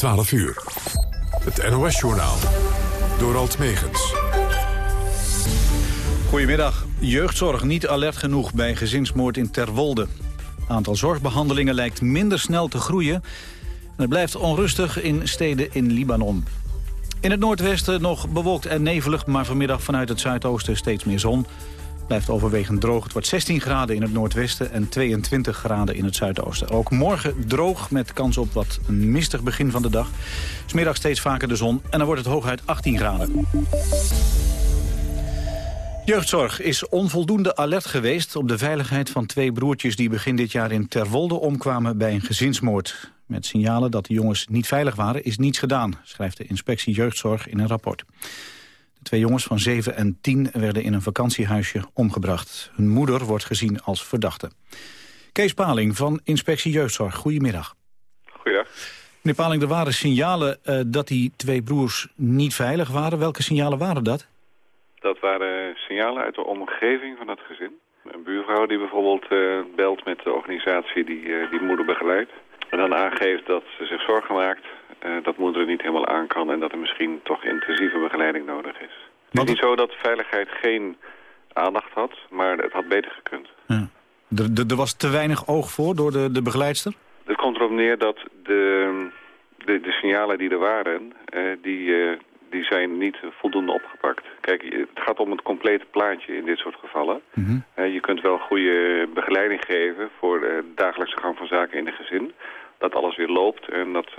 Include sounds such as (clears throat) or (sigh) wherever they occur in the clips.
12 uur. Het NOS-journaal. Door Alt Megens. Goedemiddag. Jeugdzorg niet alert genoeg bij gezinsmoord in Terwolde. Aantal zorgbehandelingen lijkt minder snel te groeien. En het blijft onrustig in steden in Libanon. In het noordwesten nog bewolkt en nevelig, maar vanmiddag vanuit het zuidoosten steeds meer zon blijft overwegend droog. Het wordt 16 graden in het noordwesten en 22 graden in het zuidoosten. Ook morgen droog met kans op wat een mistig begin van de dag. Smiddag steeds vaker de zon en dan wordt het hooguit 18 graden. Jeugdzorg is onvoldoende alert geweest op de veiligheid van twee broertjes... die begin dit jaar in Terwolde omkwamen bij een gezinsmoord. Met signalen dat de jongens niet veilig waren is niets gedaan... schrijft de inspectie Jeugdzorg in een rapport. De twee jongens van 7 en 10 werden in een vakantiehuisje omgebracht. Hun moeder wordt gezien als verdachte. Kees Paling van Inspectie Jeugdzorg, goedemiddag. Goeiedag. Meneer Paling, er waren signalen uh, dat die twee broers niet veilig waren. Welke signalen waren dat? Dat waren signalen uit de omgeving van het gezin. Een buurvrouw die bijvoorbeeld uh, belt met de organisatie die uh, die moeder begeleidt. En dan aangeeft dat ze zich zorgen maakt dat moeder niet helemaal aan kan... en dat er misschien toch intensieve begeleiding nodig is. Het is niet zo dat veiligheid geen aandacht had, maar het had beter gekund. Ja. Er, was te weinig oog voor door de, de begeleidster? Het komt erop neer dat de, de, de signalen die er waren, uh, die, uh, die zijn niet voldoende opgepakt. Kijk, het gaat om het complete plaatje in dit soort gevallen. Mm -hmm. uh, je kunt wel goede begeleiding geven voor de dagelijkse gang van zaken in een gezin. Dat alles weer loopt en dat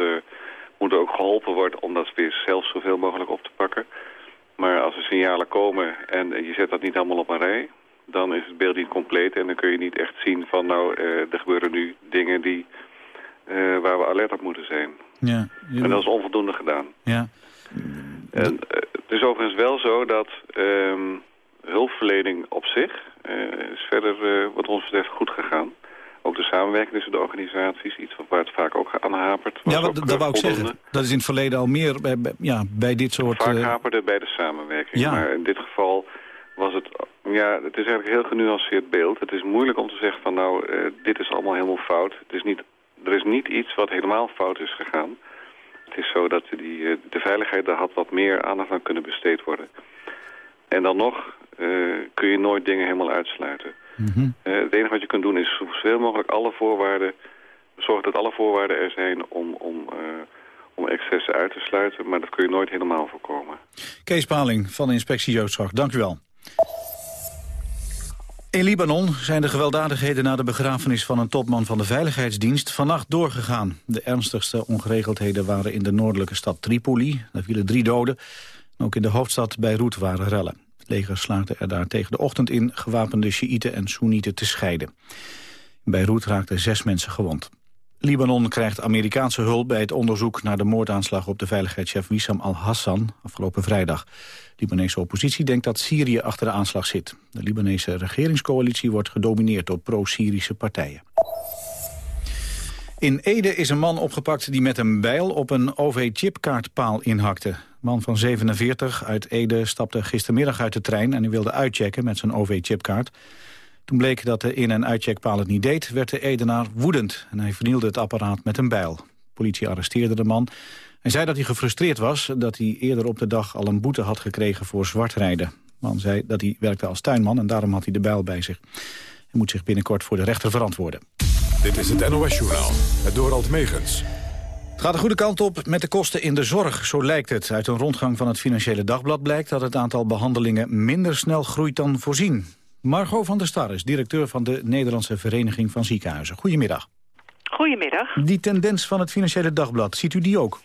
moet ook geholpen worden om dat weer zelf zoveel mogelijk op te pakken. Maar als er signalen komen en je zet dat niet allemaal op een rij... dan is het beeld niet compleet en dan kun je niet echt zien van... nou, uh, er gebeuren nu dingen die, uh, waar we alert op moeten zijn. Ja, En dat is onvoldoende gedaan. Ja. En, uh, het is overigens wel zo dat um, hulpverlening op zich... is verder wat ons betreft goed gegaan. Ook de samenwerking tussen de organisaties, iets waar het vaak ook aan hapert. Ja, dat wou ik zeggen. Dat is in het verleden al meer bij, bij ja, bij dit soort... Vaak uh... haperde bij de samenwerking. Ja. Maar in dit geval was het... Ja, het is eigenlijk een heel genuanceerd beeld. Het is moeilijk om te zeggen van nou, uh, dit is allemaal helemaal fout. Het is niet, er is niet iets wat helemaal fout is gegaan. Het is zo dat die, uh, de veiligheid, daar had wat meer aandacht aan kunnen besteed worden. En dan nog kun je nooit dingen helemaal uitsluiten. Mm -hmm. uh, het enige wat je kunt doen is zoveel mogelijk alle voorwaarden... zorgen dat alle voorwaarden er zijn om, om, uh, om excessen uit te sluiten. Maar dat kun je nooit helemaal voorkomen. Kees Paling van de Inspectie Jeugdzorg, dank u wel. In Libanon zijn de gewelddadigheden na de begrafenis van een topman van de Veiligheidsdienst vannacht doorgegaan. De ernstigste ongeregeldheden waren in de noordelijke stad Tripoli. Daar vielen drie doden. Ook in de hoofdstad Beirut waren rellen leger slaagde er daar tegen de ochtend in gewapende Sjiïten en Soenieten te scheiden. In Beirut raakten zes mensen gewond. Libanon krijgt Amerikaanse hulp bij het onderzoek naar de moordaanslag op de veiligheidschef Wissam al-Hassan afgelopen vrijdag. De Libanese oppositie denkt dat Syrië achter de aanslag zit. De Libanese regeringscoalitie wordt gedomineerd door pro-Syrische partijen. In Ede is een man opgepakt die met een bijl op een OV-chipkaartpaal inhakte man van 47 uit Ede stapte gistermiddag uit de trein... en hij wilde uitchecken met zijn OV-chipkaart. Toen bleek dat de in- en uitcheckpaal het niet deed... werd de Edenaar woedend en hij vernielde het apparaat met een bijl. De politie arresteerde de man. Hij zei dat hij gefrustreerd was... dat hij eerder op de dag al een boete had gekregen voor zwartrijden. De man zei dat hij werkte als tuinman en daarom had hij de bijl bij zich. Hij moet zich binnenkort voor de rechter verantwoorden. Dit is het NOS Journaal, het Dorald Megens. Het gaat de goede kant op met de kosten in de zorg, zo lijkt het. Uit een rondgang van het Financiële Dagblad blijkt dat het aantal behandelingen minder snel groeit dan voorzien. Margot van der Star is directeur van de Nederlandse Vereniging van Ziekenhuizen. Goedemiddag. Goedemiddag. Die tendens van het Financiële Dagblad, ziet u die ook?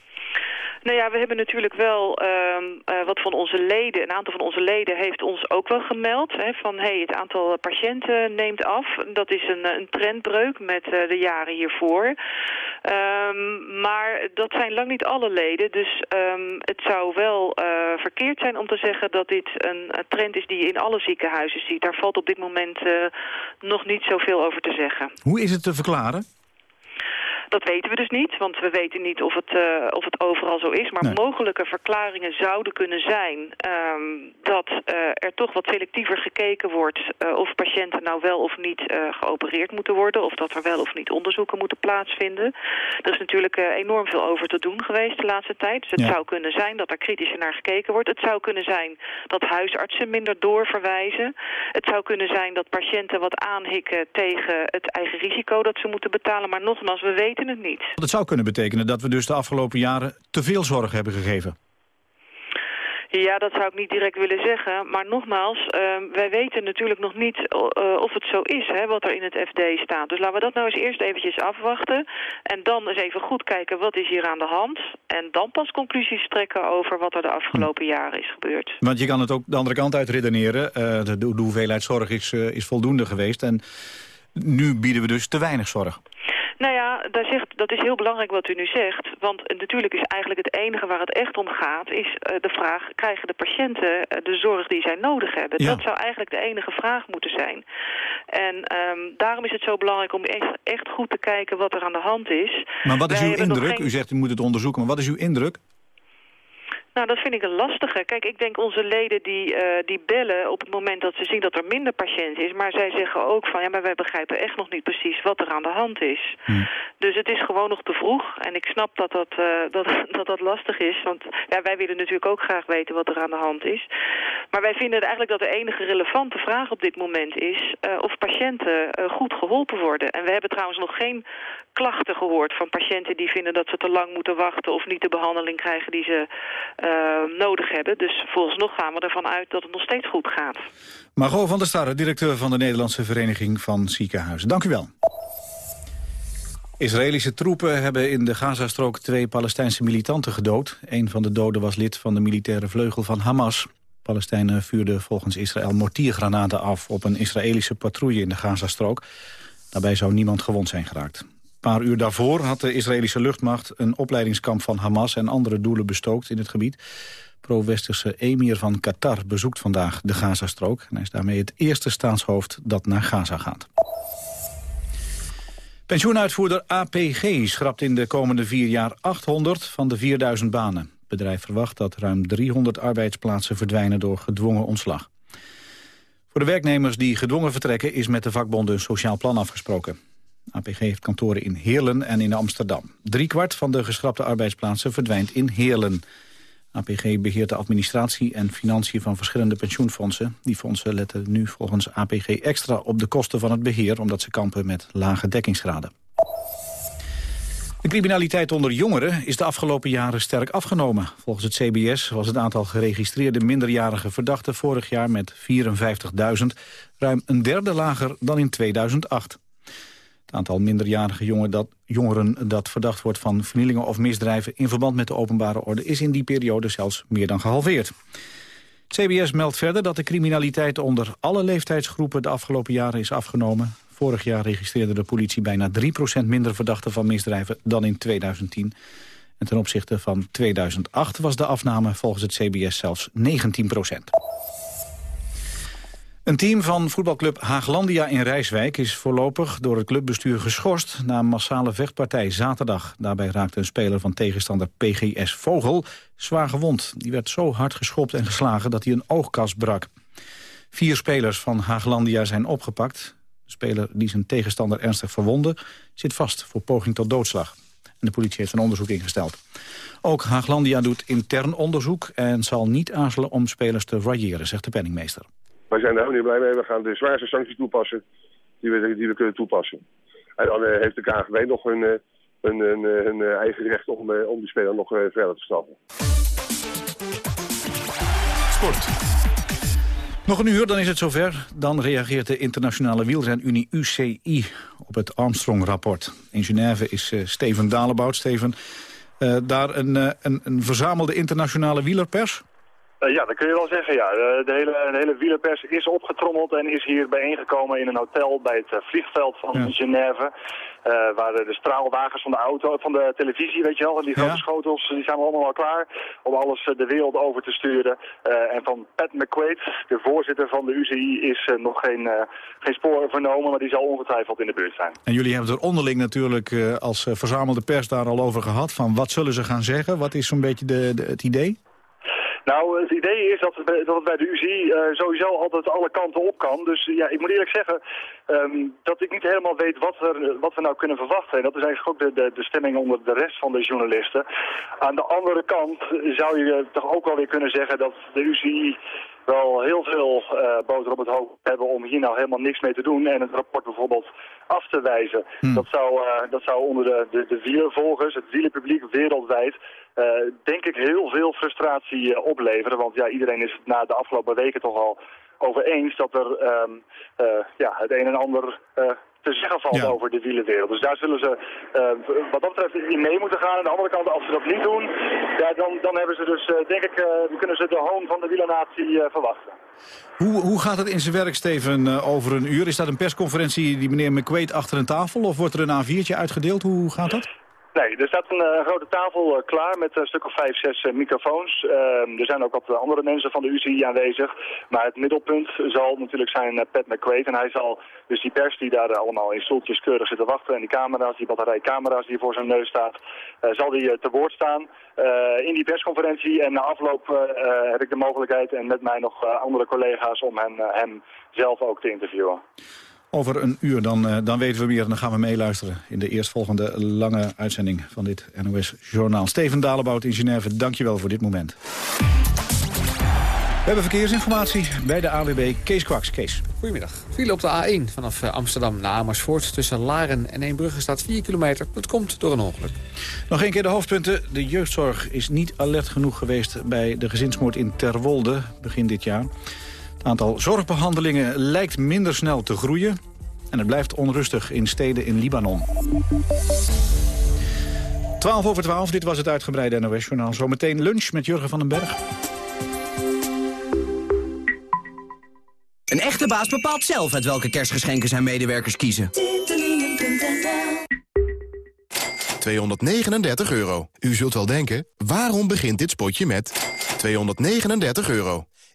Nou ja, we hebben natuurlijk wel uh, wat van onze leden, een aantal van onze leden heeft ons ook wel gemeld. Hè, van hey, het aantal patiënten neemt af. Dat is een, een trendbreuk met uh, de jaren hiervoor. Um, maar dat zijn lang niet alle leden. Dus um, het zou wel uh, verkeerd zijn om te zeggen dat dit een, trend is die je in alle ziekenhuizen ziet. Daar valt op dit moment nog niet zoveel over te zeggen. Hoe is het te verklaren? Dat weten we dus niet, want we weten niet of het, uh, of het overal zo is. Maar mogelijke verklaringen zouden kunnen zijn um, dat uh, er toch wat selectiever gekeken wordt uh, of patiënten nou wel of niet geopereerd moeten worden. Of dat er wel of niet onderzoeken moeten plaatsvinden. Er is natuurlijk enorm veel over te doen geweest de laatste tijd. Dus het ja. zou kunnen zijn dat er kritischer naar gekeken wordt. Het zou kunnen zijn dat huisartsen minder doorverwijzen. Het zou kunnen zijn dat patiënten wat aanhikken tegen het eigen risico dat ze moeten betalen. Maar nogmaals, we weten het niet. Dat zou kunnen betekenen dat we dus de afgelopen jaren te veel zorg hebben gegeven. Ja, dat zou ik niet direct willen zeggen. Maar nogmaals, uh, wij weten natuurlijk nog niet uh, of het zo is, hè, wat er in het FD staat. Dus laten we dat nou eens eerst eventjes afwachten. En dan eens even goed kijken, wat is hier aan de hand? En dan pas conclusies trekken over wat er de afgelopen jaren is gebeurd. Want je kan het ook de andere kant uit redeneren. Uh, de, de, hoeveelheid zorg is, is voldoende geweest. En nu bieden we dus te weinig zorg. Nou ja, daar zegt, dat is heel belangrijk wat u nu zegt. Want natuurlijk is eigenlijk het enige waar het echt om gaat... is uh, de vraag, krijgen de patiënten uh, de zorg die zij nodig hebben? Ja. Dat zou eigenlijk de enige vraag moeten zijn. En um, daarom is het zo belangrijk om echt, echt goed te kijken wat er aan de hand is. Maar wat is Wij uw indruk? Geen... U zegt u moet het onderzoeken, maar wat is uw indruk? Nou, dat vind ik een lastige. Kijk, ik denk onze leden die, uh, die bellen op het moment dat ze zien dat er minder patiënt is. Maar zij zeggen ook van, ja, maar wij begrijpen echt nog niet precies wat er aan de hand is. Hmm. Dus het is gewoon nog te vroeg. En ik snap dat dat, uh, dat, (laughs) dat dat lastig is. Want ja, wij willen natuurlijk ook graag weten wat er aan de hand is. Maar wij vinden eigenlijk dat de enige relevante vraag op dit moment is... Uh, of patiënten goed geholpen worden. En we hebben trouwens nog geen klachten gehoord van patiënten die vinden dat ze te lang moeten wachten of niet de behandeling krijgen die ze uh, nodig hebben. Dus volgens nog gaan we ervan uit dat het nog steeds goed gaat. Margot van der Starre, directeur van de Nederlandse Vereniging van Ziekenhuizen. Dank u wel. Israëlische troepen hebben in de Gazastrook twee Palestijnse militanten gedood. Een van de doden was lid van de militaire vleugel van Hamas. Palestijnen vuurden volgens Israël mortiergranaten af op een Israëlische patrouille in de Gazastrook. Daarbij zou niemand gewond zijn geraakt paar uur daarvoor had de Israëlische luchtmacht een opleidingskamp van Hamas en andere doelen bestookt in het gebied. Pro-westerse emir van Qatar bezoekt vandaag de Gazastrook. En hij is daarmee het eerste staatshoofd dat naar Gaza gaat. Pensioenuitvoerder APG schrapt in de komende vier jaar 800 van de 4000 banen. Het bedrijf verwacht dat ruim 300 arbeidsplaatsen verdwijnen door gedwongen ontslag. Voor de werknemers die gedwongen vertrekken is met de vakbonden een sociaal plan afgesproken. APG heeft kantoren in Heerlen en in Amsterdam. Driekwart van de geschrapte arbeidsplaatsen verdwijnt in Heerlen. APG beheert de administratie en financiën van verschillende pensioenfondsen. Die fondsen letten nu volgens APG extra op de kosten van het beheer... omdat ze kampen met lage dekkingsgraden. De criminaliteit onder jongeren is de afgelopen jaren sterk afgenomen. Volgens het CBS was het aantal geregistreerde minderjarige verdachten vorig jaar met 54.000 ruim een derde lager dan in 2008. Het aantal minderjarige jongeren dat, jongeren dat verdacht wordt van vernielingen of misdrijven in verband met de openbare orde is in die periode zelfs meer dan gehalveerd. CBS meldt verder dat de criminaliteit onder alle leeftijdsgroepen de afgelopen jaren is afgenomen. Vorig jaar registreerde de politie bijna 3% minder verdachten van misdrijven dan in 2010. En ten opzichte van 2008 was de afname volgens het CBS zelfs 19 een team van voetbalclub Haaglandia in Rijswijk is voorlopig door het clubbestuur geschorst na een massale vechtpartij zaterdag. Daarbij raakte een speler van tegenstander PGS Vogel zwaar gewond. Die werd zo hard geschopt en geslagen dat hij een oogkas brak. Vier spelers van Haaglandia zijn opgepakt. De speler die zijn tegenstander ernstig verwonde zit vast voor poging tot doodslag. En de politie heeft een onderzoek ingesteld. Ook Haaglandia doet intern onderzoek en zal niet aarzelen om spelers te railleren, zegt de penningmeester. Wij zijn daar ook niet blij mee. We gaan de zwaarste sancties toepassen die we, die we kunnen toepassen. En dan uh, heeft de KGB nog een, een, een, eigen recht om, om die speler nog verder te stappen. Sport. Nog een uur, dan is het zover. Dan reageert de internationale wielrenunie UCI op het Armstrong-rapport. In Genève is Steven Dalebout. Steven, daar een, een, een verzamelde internationale wielerpers? Uh, ja, dat kun je wel zeggen, ja. De, hele, de hele wielerpers is opgetrommeld en is hier bijeengekomen in een hotel bij het uh, vliegveld van ja. Genève. waar de, de straalwagens van de auto, van de televisie, weet je wel, en die grote Ja. schotels, die zijn allemaal al klaar om alles eh, de wereld over te sturen. Eh, en van Pat McQuaid, de voorzitter van de UCI, is eh, nog geen, eh, geen spoor vernomen, maar die zal ongetwijfeld in de buurt zijn. En jullie hebben het er onderling natuurlijk eh, als eh, verzamelde pers daar al over gehad. Van wat zullen ze gaan zeggen? Wat is zo'n beetje de, de- het idee? Nou, het idee is dat het dat het bij de UCI eh, sowieso altijd alle kanten op kan. Dus ja, ik moet eerlijk zeggen ehm, dat ik niet helemaal weet wat, er, wat we nou kunnen verwachten. En dat is eigenlijk ook de, de, stemming onder de rest van de journalisten. Aan de andere kant zou je toch ook wel weer kunnen zeggen dat de UCI wel heel veel eh boter op het hoofd hebben om hier nou helemaal niks mee te doen. En het rapport bijvoorbeeld af te wijzen. Dat, zou, eh, dat zou onder de, de, de wielervolgers, het wielerpubliek wereldwijd, eh, denk ik heel veel frustratie opleveren. Want ja, iedereen is het na de afgelopen weken toch al over eens dat er ehm, eh, ja, het een en ander te zeggen valt Ja. over de wielerwereld. Dus daar zullen ze eh, wat dat betreft in mee moeten gaan. Aan de andere kant, als ze dat niet doen, ja, dan, dan hebben ze dus, eh, denk ik, eh, kunnen ze de hoon van de wielernatie verwachten. Hoe, hoe gaat het in zijn werk, Steven, over een uur? Is dat een persconferentie die meneer McQuaid achter een tafel? Of wordt er een A4'tje uitgedeeld? Hoe gaat dat? Nee, er staat een eh, grote tafel eh, klaar met een stuk of vijf, zes eh, microfoons. Ehm, er zijn ook wat andere mensen van de UCI aanwezig. Maar het middelpunt zal natuurlijk zijn Pat McQuaid. En hij zal dus die pers die daar allemaal in stoeltjes keurig zitten wachten... en die camera's, die batterij camera's die voor zijn neus staat... zal die te woord staan in die persconferentie. En na afloop heb ik de mogelijkheid en met mij nog andere collega's... om hem, hem zelf ook te interviewen. Over een uur, dan, eh, dan weten we meer en dan gaan we meeluisteren... in de eerstvolgende lange uitzending van dit NOS-journaal. Steven Dalebout in Genève, dankjewel voor dit moment. We hebben verkeersinformatie bij de AWB Kees Kwaks. Kees. Goedemiddag. File op de A1 vanaf eh, Amsterdam naar Amersfoort. Tussen Laren en Eembrugge staat 4 kilometer. Dat komt door een ongeluk. Nog een keer de hoofdpunten. De jeugdzorg is niet alert genoeg geweest bij de gezinsmoord in Terwolde begin dit jaar. Het aantal zorgbehandelingen lijkt minder snel te groeien. En het blijft onrustig in steden in Libanon. 12 over 12, dit was het uitgebreide NOS-journaal. Zometeen lunch met Jurgen van den Berg. Een echte baas bepaalt zelf uit welke kerstgeschenken zijn medewerkers kiezen. 239 euro. U zult wel denken, waarom begint dit spotje met 239 euro?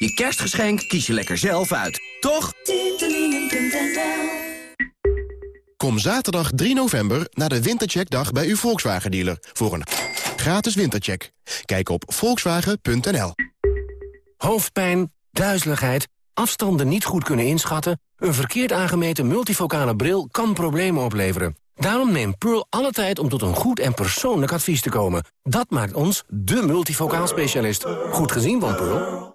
Je kerstgeschenk kies je lekker zelf uit, toch? Kom zaterdag 3 november naar de Wintercheckdag bij uw Volkswagen-dealer... voor een gratis wintercheck. Kijk op volkswagen.nl. Hoofdpijn, duizeligheid, afstanden niet goed kunnen inschatten... een verkeerd aangemeten multifocale bril kan problemen opleveren. Daarom neemt Pearl alle tijd om tot een goed en persoonlijk advies te komen. Dat maakt ons de multifocaal specialist. Goed gezien van Pearl.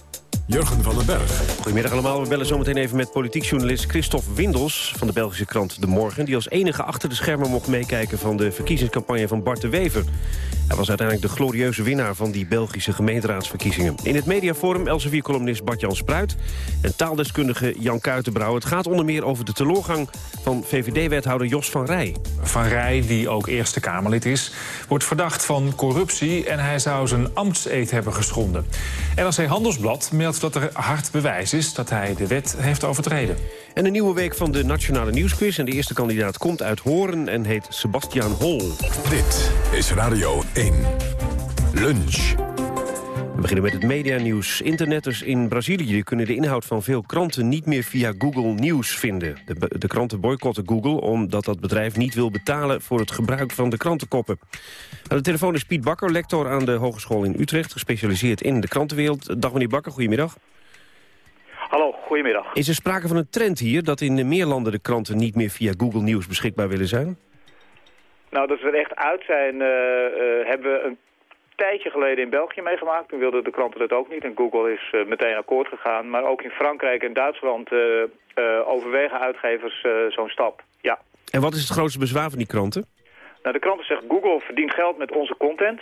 Jurgen van den Berg. Goedemiddag allemaal. We bellen zometeen even met politiek journalist Christophe Windels... van de Belgische krant De Morgen... die als enige achter de schermen mocht meekijken... van de verkiezingscampagne van Bart de Wever. Hij was uiteindelijk de glorieuze winnaar van die Belgische gemeenteraadsverkiezingen. In het mediaforum Elsevier-columnist Bart-Jan Spruit... en taaldeskundige Jan Kuitenbrouw. Het gaat onder meer over de teleurgang van VVD-wethouder Jos van Rij. Van Rij, die ook Eerste Kamerlid is, wordt verdacht van corruptie... en hij zou zijn ambtseed hebben geschonden. NRC Handelsblad meldt dat er hard bewijs is dat hij de wet heeft overtreden. En een nieuwe week van de Nationale Nieuwsquiz. En de eerste kandidaat komt uit Horen en heet Sebastian Hol. Dit is Radio 1. Lunch. We beginnen met het medianieuws. Internetters in Brazilië kunnen de inhoud van veel kranten niet meer via Google News vinden. De, de kranten boycotten Google omdat dat bedrijf niet wil betalen voor het gebruik van de krantenkoppen. Aan de telefoon is Piet Bakker, lector aan de Hogeschool in Utrecht, gespecialiseerd in de krantenwereld. Dag meneer Bakker, goedemiddag. Hallo, goedemiddag. Is er sprake van een trend hier dat in meer landen de kranten niet meer via Google News beschikbaar willen zijn? Nou, dat we er echt uit zijn, uh, uh, hebben we een tijdje geleden in België meegemaakt. Toen wilden de kranten dat ook niet en Google is uh, meteen akkoord gegaan. Maar ook in Frankrijk en Duitsland overwegen uitgevers zo'n stap, ja. En wat is het grootste bezwaar van die kranten? Nou, de kranten zeggen Google verdient geld met onze content.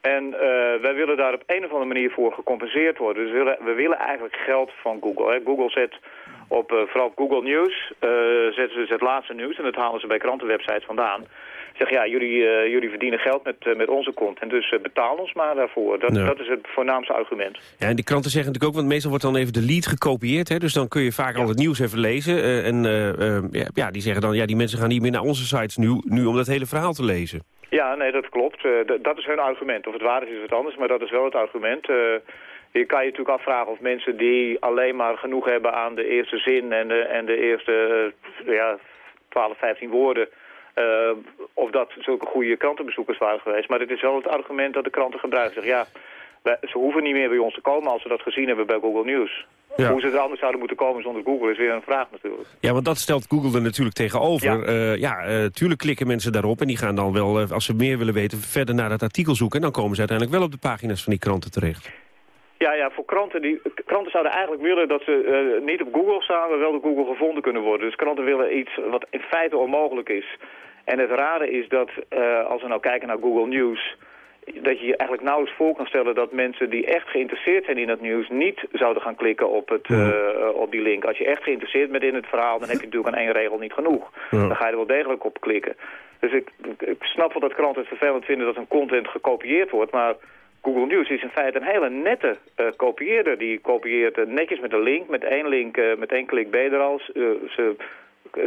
En wij willen daar op een of andere manier voor gecompenseerd worden. Dus we willen, we willen eigenlijk geld van Google. Hè. Google zet op, vooral Google News, zetten ze dus het laatste nieuws. En dat halen ze bij krantenwebsites vandaan. Zeg ja, jullie, jullie verdienen geld met, met onze content. Dus betaal ons maar daarvoor. Dat, ja. dat is het voornaamste argument. Ja, en die kranten zeggen natuurlijk ook, want meestal wordt dan even de lead gekopieerd. Hè, dus dan kun je vaak ja. al het nieuws even lezen. en ja, die zeggen dan, ja, die mensen gaan niet meer naar onze sites nu, nu om dat hele verhaal te lezen. Ja, nee, dat klopt. Dat is hun argument. Of het waar is, is wat anders, maar dat is wel het argument. Je kan je natuurlijk afvragen of mensen die alleen maar genoeg hebben aan de eerste zin en de, en de eerste ja, 12, 15 woorden... of dat zulke goede krantenbezoekers waren geweest. Maar het is wel het argument dat de kranten gebruiken. Zeg, ja, wij, ze hoeven niet meer bij ons te komen als ze dat gezien hebben bij Google News. Ja. Hoe ze er anders zouden moeten komen zonder Google is weer een vraag natuurlijk. Ja, want dat stelt Google er natuurlijk tegenover. Ja, uh, ja uh, tuurlijk klikken mensen daarop en die gaan dan wel, als ze meer willen weten, verder naar het artikel zoeken. En dan komen ze uiteindelijk wel op de pagina's van die kranten terecht. Ja, ja, voor kranten, die, kranten zouden eigenlijk willen dat ze niet op Google staan, maar wel door Google gevonden kunnen worden. Dus kranten willen iets wat in feite onmogelijk is. En het rare is dat, als we nou kijken naar Google News dat je je eigenlijk nauwelijks voor kan stellen dat mensen die echt geïnteresseerd zijn in het nieuws niet zouden gaan klikken op, het, uh, op die link. Als je echt geïnteresseerd bent in het verhaal, dan heb je natuurlijk aan één regel niet genoeg. Ja. Dan ga je er wel degelijk op klikken. Dus ik, ik snap wel dat kranten het vervelend vinden dat hun content gekopieerd wordt, maar Google News is in feite een hele nette uh, kopieerder. Die kopieert uh, netjes met een link, met één link, met één klik ben je er al. ze,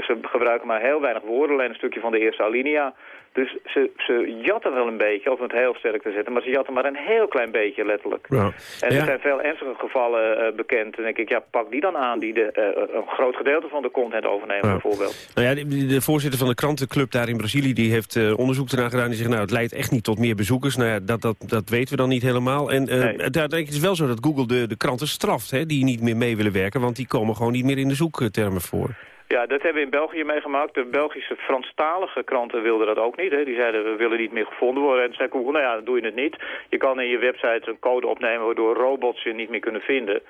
ze gebruiken maar heel weinig woorden, alleen een stukje van de eerste alinea. Dus ze, ze jatten wel een beetje, om het heel sterk te zetten, maar ze jatten maar een heel klein beetje letterlijk. Ja. En er zijn veel ernstige gevallen uh, bekend. En denk ik, ja, pak die dan aan, die de, uh, een groot gedeelte van de content overnemen bijvoorbeeld. Nou ja, de, de, voorzitter van de krantenclub daar in Brazilië, die heeft uh, onderzoek ernaar gedaan. Die zegt, nou, het leidt echt niet tot meer bezoekers. Nou ja, dat, dat, dat weten we dan niet helemaal. En nee. daar denk ik, het is wel zo dat Google de, de kranten straft, hè, die niet meer mee willen werken, want die komen gewoon niet meer in de zoektermen voor. Ja, dat hebben we in België meegemaakt. De Belgische Franstalige kranten wilden dat ook niet. Hè. Die zeiden, we willen niet meer gevonden worden. En toen zei Google, nou ja, dan doe je het niet. Je kan in je website een code opnemen waardoor robots je niet meer kunnen vinden.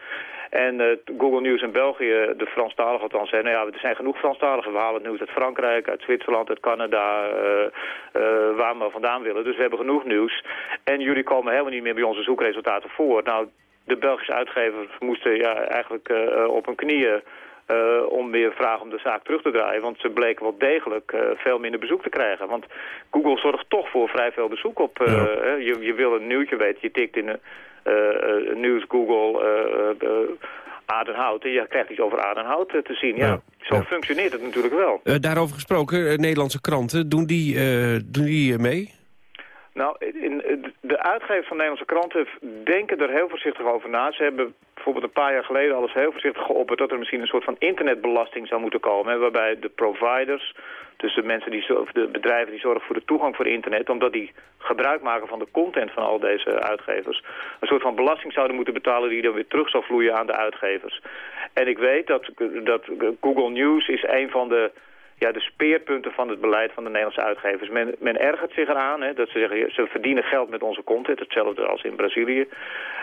En uh, Google News in België, de Franstaligen althans, zei, nou ja, er zijn genoeg Franstaligen. We halen het nieuws uit Frankrijk, uit Zwitserland, uit Canada, uh, uh, waar we vandaan willen. Dus we hebben genoeg nieuws. En jullie komen helemaal niet meer bij onze zoekresultaten voor. Nou, de Belgische uitgevers moesten ja, eigenlijk op hun knieën uh, om weer vragen om de zaak terug te draaien. Want ze bleken wel degelijk uh, veel minder bezoek te krijgen. Want Google zorgt toch voor vrij veel bezoek op. Ja. je, je wil een nieuwtje weten, je tikt in een nieuws Google Adenhout en je krijgt iets over Adenhout te zien. Ja, ja. Zo ja. functioneert het natuurlijk wel. daarover gesproken, Nederlandse kranten, doen die, doen die mee? Nou, in, de uitgevers van Nederlandse kranten denken er heel voorzichtig over na. Ze hebben bijvoorbeeld een paar jaar geleden alles heel voorzichtig geopperd... dat er misschien een soort van internetbelasting zou moeten komen. Waarbij de providers, dus de, mensen die, of de bedrijven die zorgen voor de toegang voor internet... omdat die gebruik maken van de content van al deze uitgevers... een soort van belasting zouden moeten betalen die dan weer terug zou vloeien aan de uitgevers. En ik weet dat, dat Google News is een van de ja, de speerpunten van het beleid van de Nederlandse uitgevers. Men, men ergert zich eraan, hè, dat ze zeggen, ze verdienen geld met onze content, hetzelfde als in Brazilië.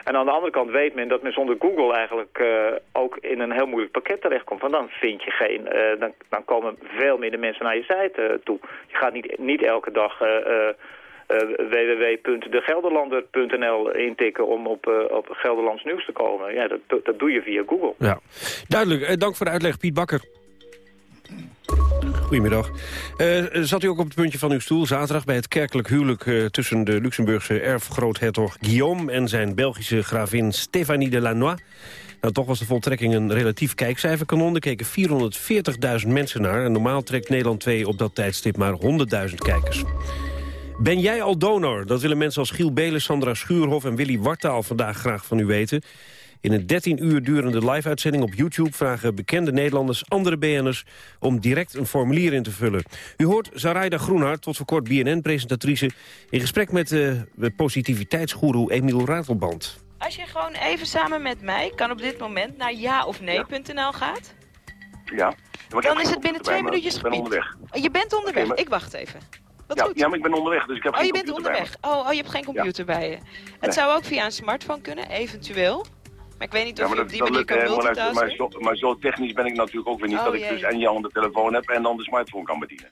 En aan de andere kant weet men dat men zonder Google eigenlijk uh, ook in een heel moeilijk pakket terechtkomt. Want dan vind je geen, uh, dan, dan komen veel minder mensen naar je site uh, toe. Je gaat niet, niet elke dag uh, www.degelderlander.nl intikken om op, op Gelderlands nieuws te komen. Ja, dat, dat doe je via Google. Ja. Duidelijk. Dank voor de uitleg, Piet Bakker. Goedemiddag. Uh, zat u ook op het puntje van uw stoel zaterdag bij het kerkelijk huwelijk uh, tussen de Luxemburgse erfgroothertog Guillaume en zijn Belgische gravin Stéphanie de Lannoy? Nou, toch was de voltrekking een relatief kijkcijferkanon. Er keken 440.000 mensen naar. En normaal trekt Nederland 2 op dat tijdstip maar 100.000 kijkers. Ben jij al donor? Dat willen mensen als Giel Belen, Sandra Schuurhof en Willy Wartaal vandaag graag van u weten. In een 13 uur durende live-uitzending op YouTube vragen bekende Nederlanders andere BN'ers om direct een formulier in te vullen. U hoort Zaraida Groenhart, tot voor kort BNN-presentatrice, in gesprek met de positiviteitsgoeroe Emiel Ratelband. Als je gewoon even samen met mij kan op dit moment naar ja of nee.nl gaat. Ja. Dan is het binnen twee minuutjes Ik ben onderweg. Je bent onderweg, maar- ik wacht even. Wat Ja, goed. ja, maar ik ben onderweg, dus ik heb Oh, geen je bent computer bij onderweg. Oh, oh, je hebt geen computer bij je. Het Nee. zou ook via een smartphone kunnen, eventueel. Maar ik weet niet Ja, of je op die dat manier kan multitasken. Maar zo, maar zo technisch ben ik natuurlijk ook weer niet Oh, dat ik jee. dus en je de telefoon heb en dan de smartphone kan bedienen.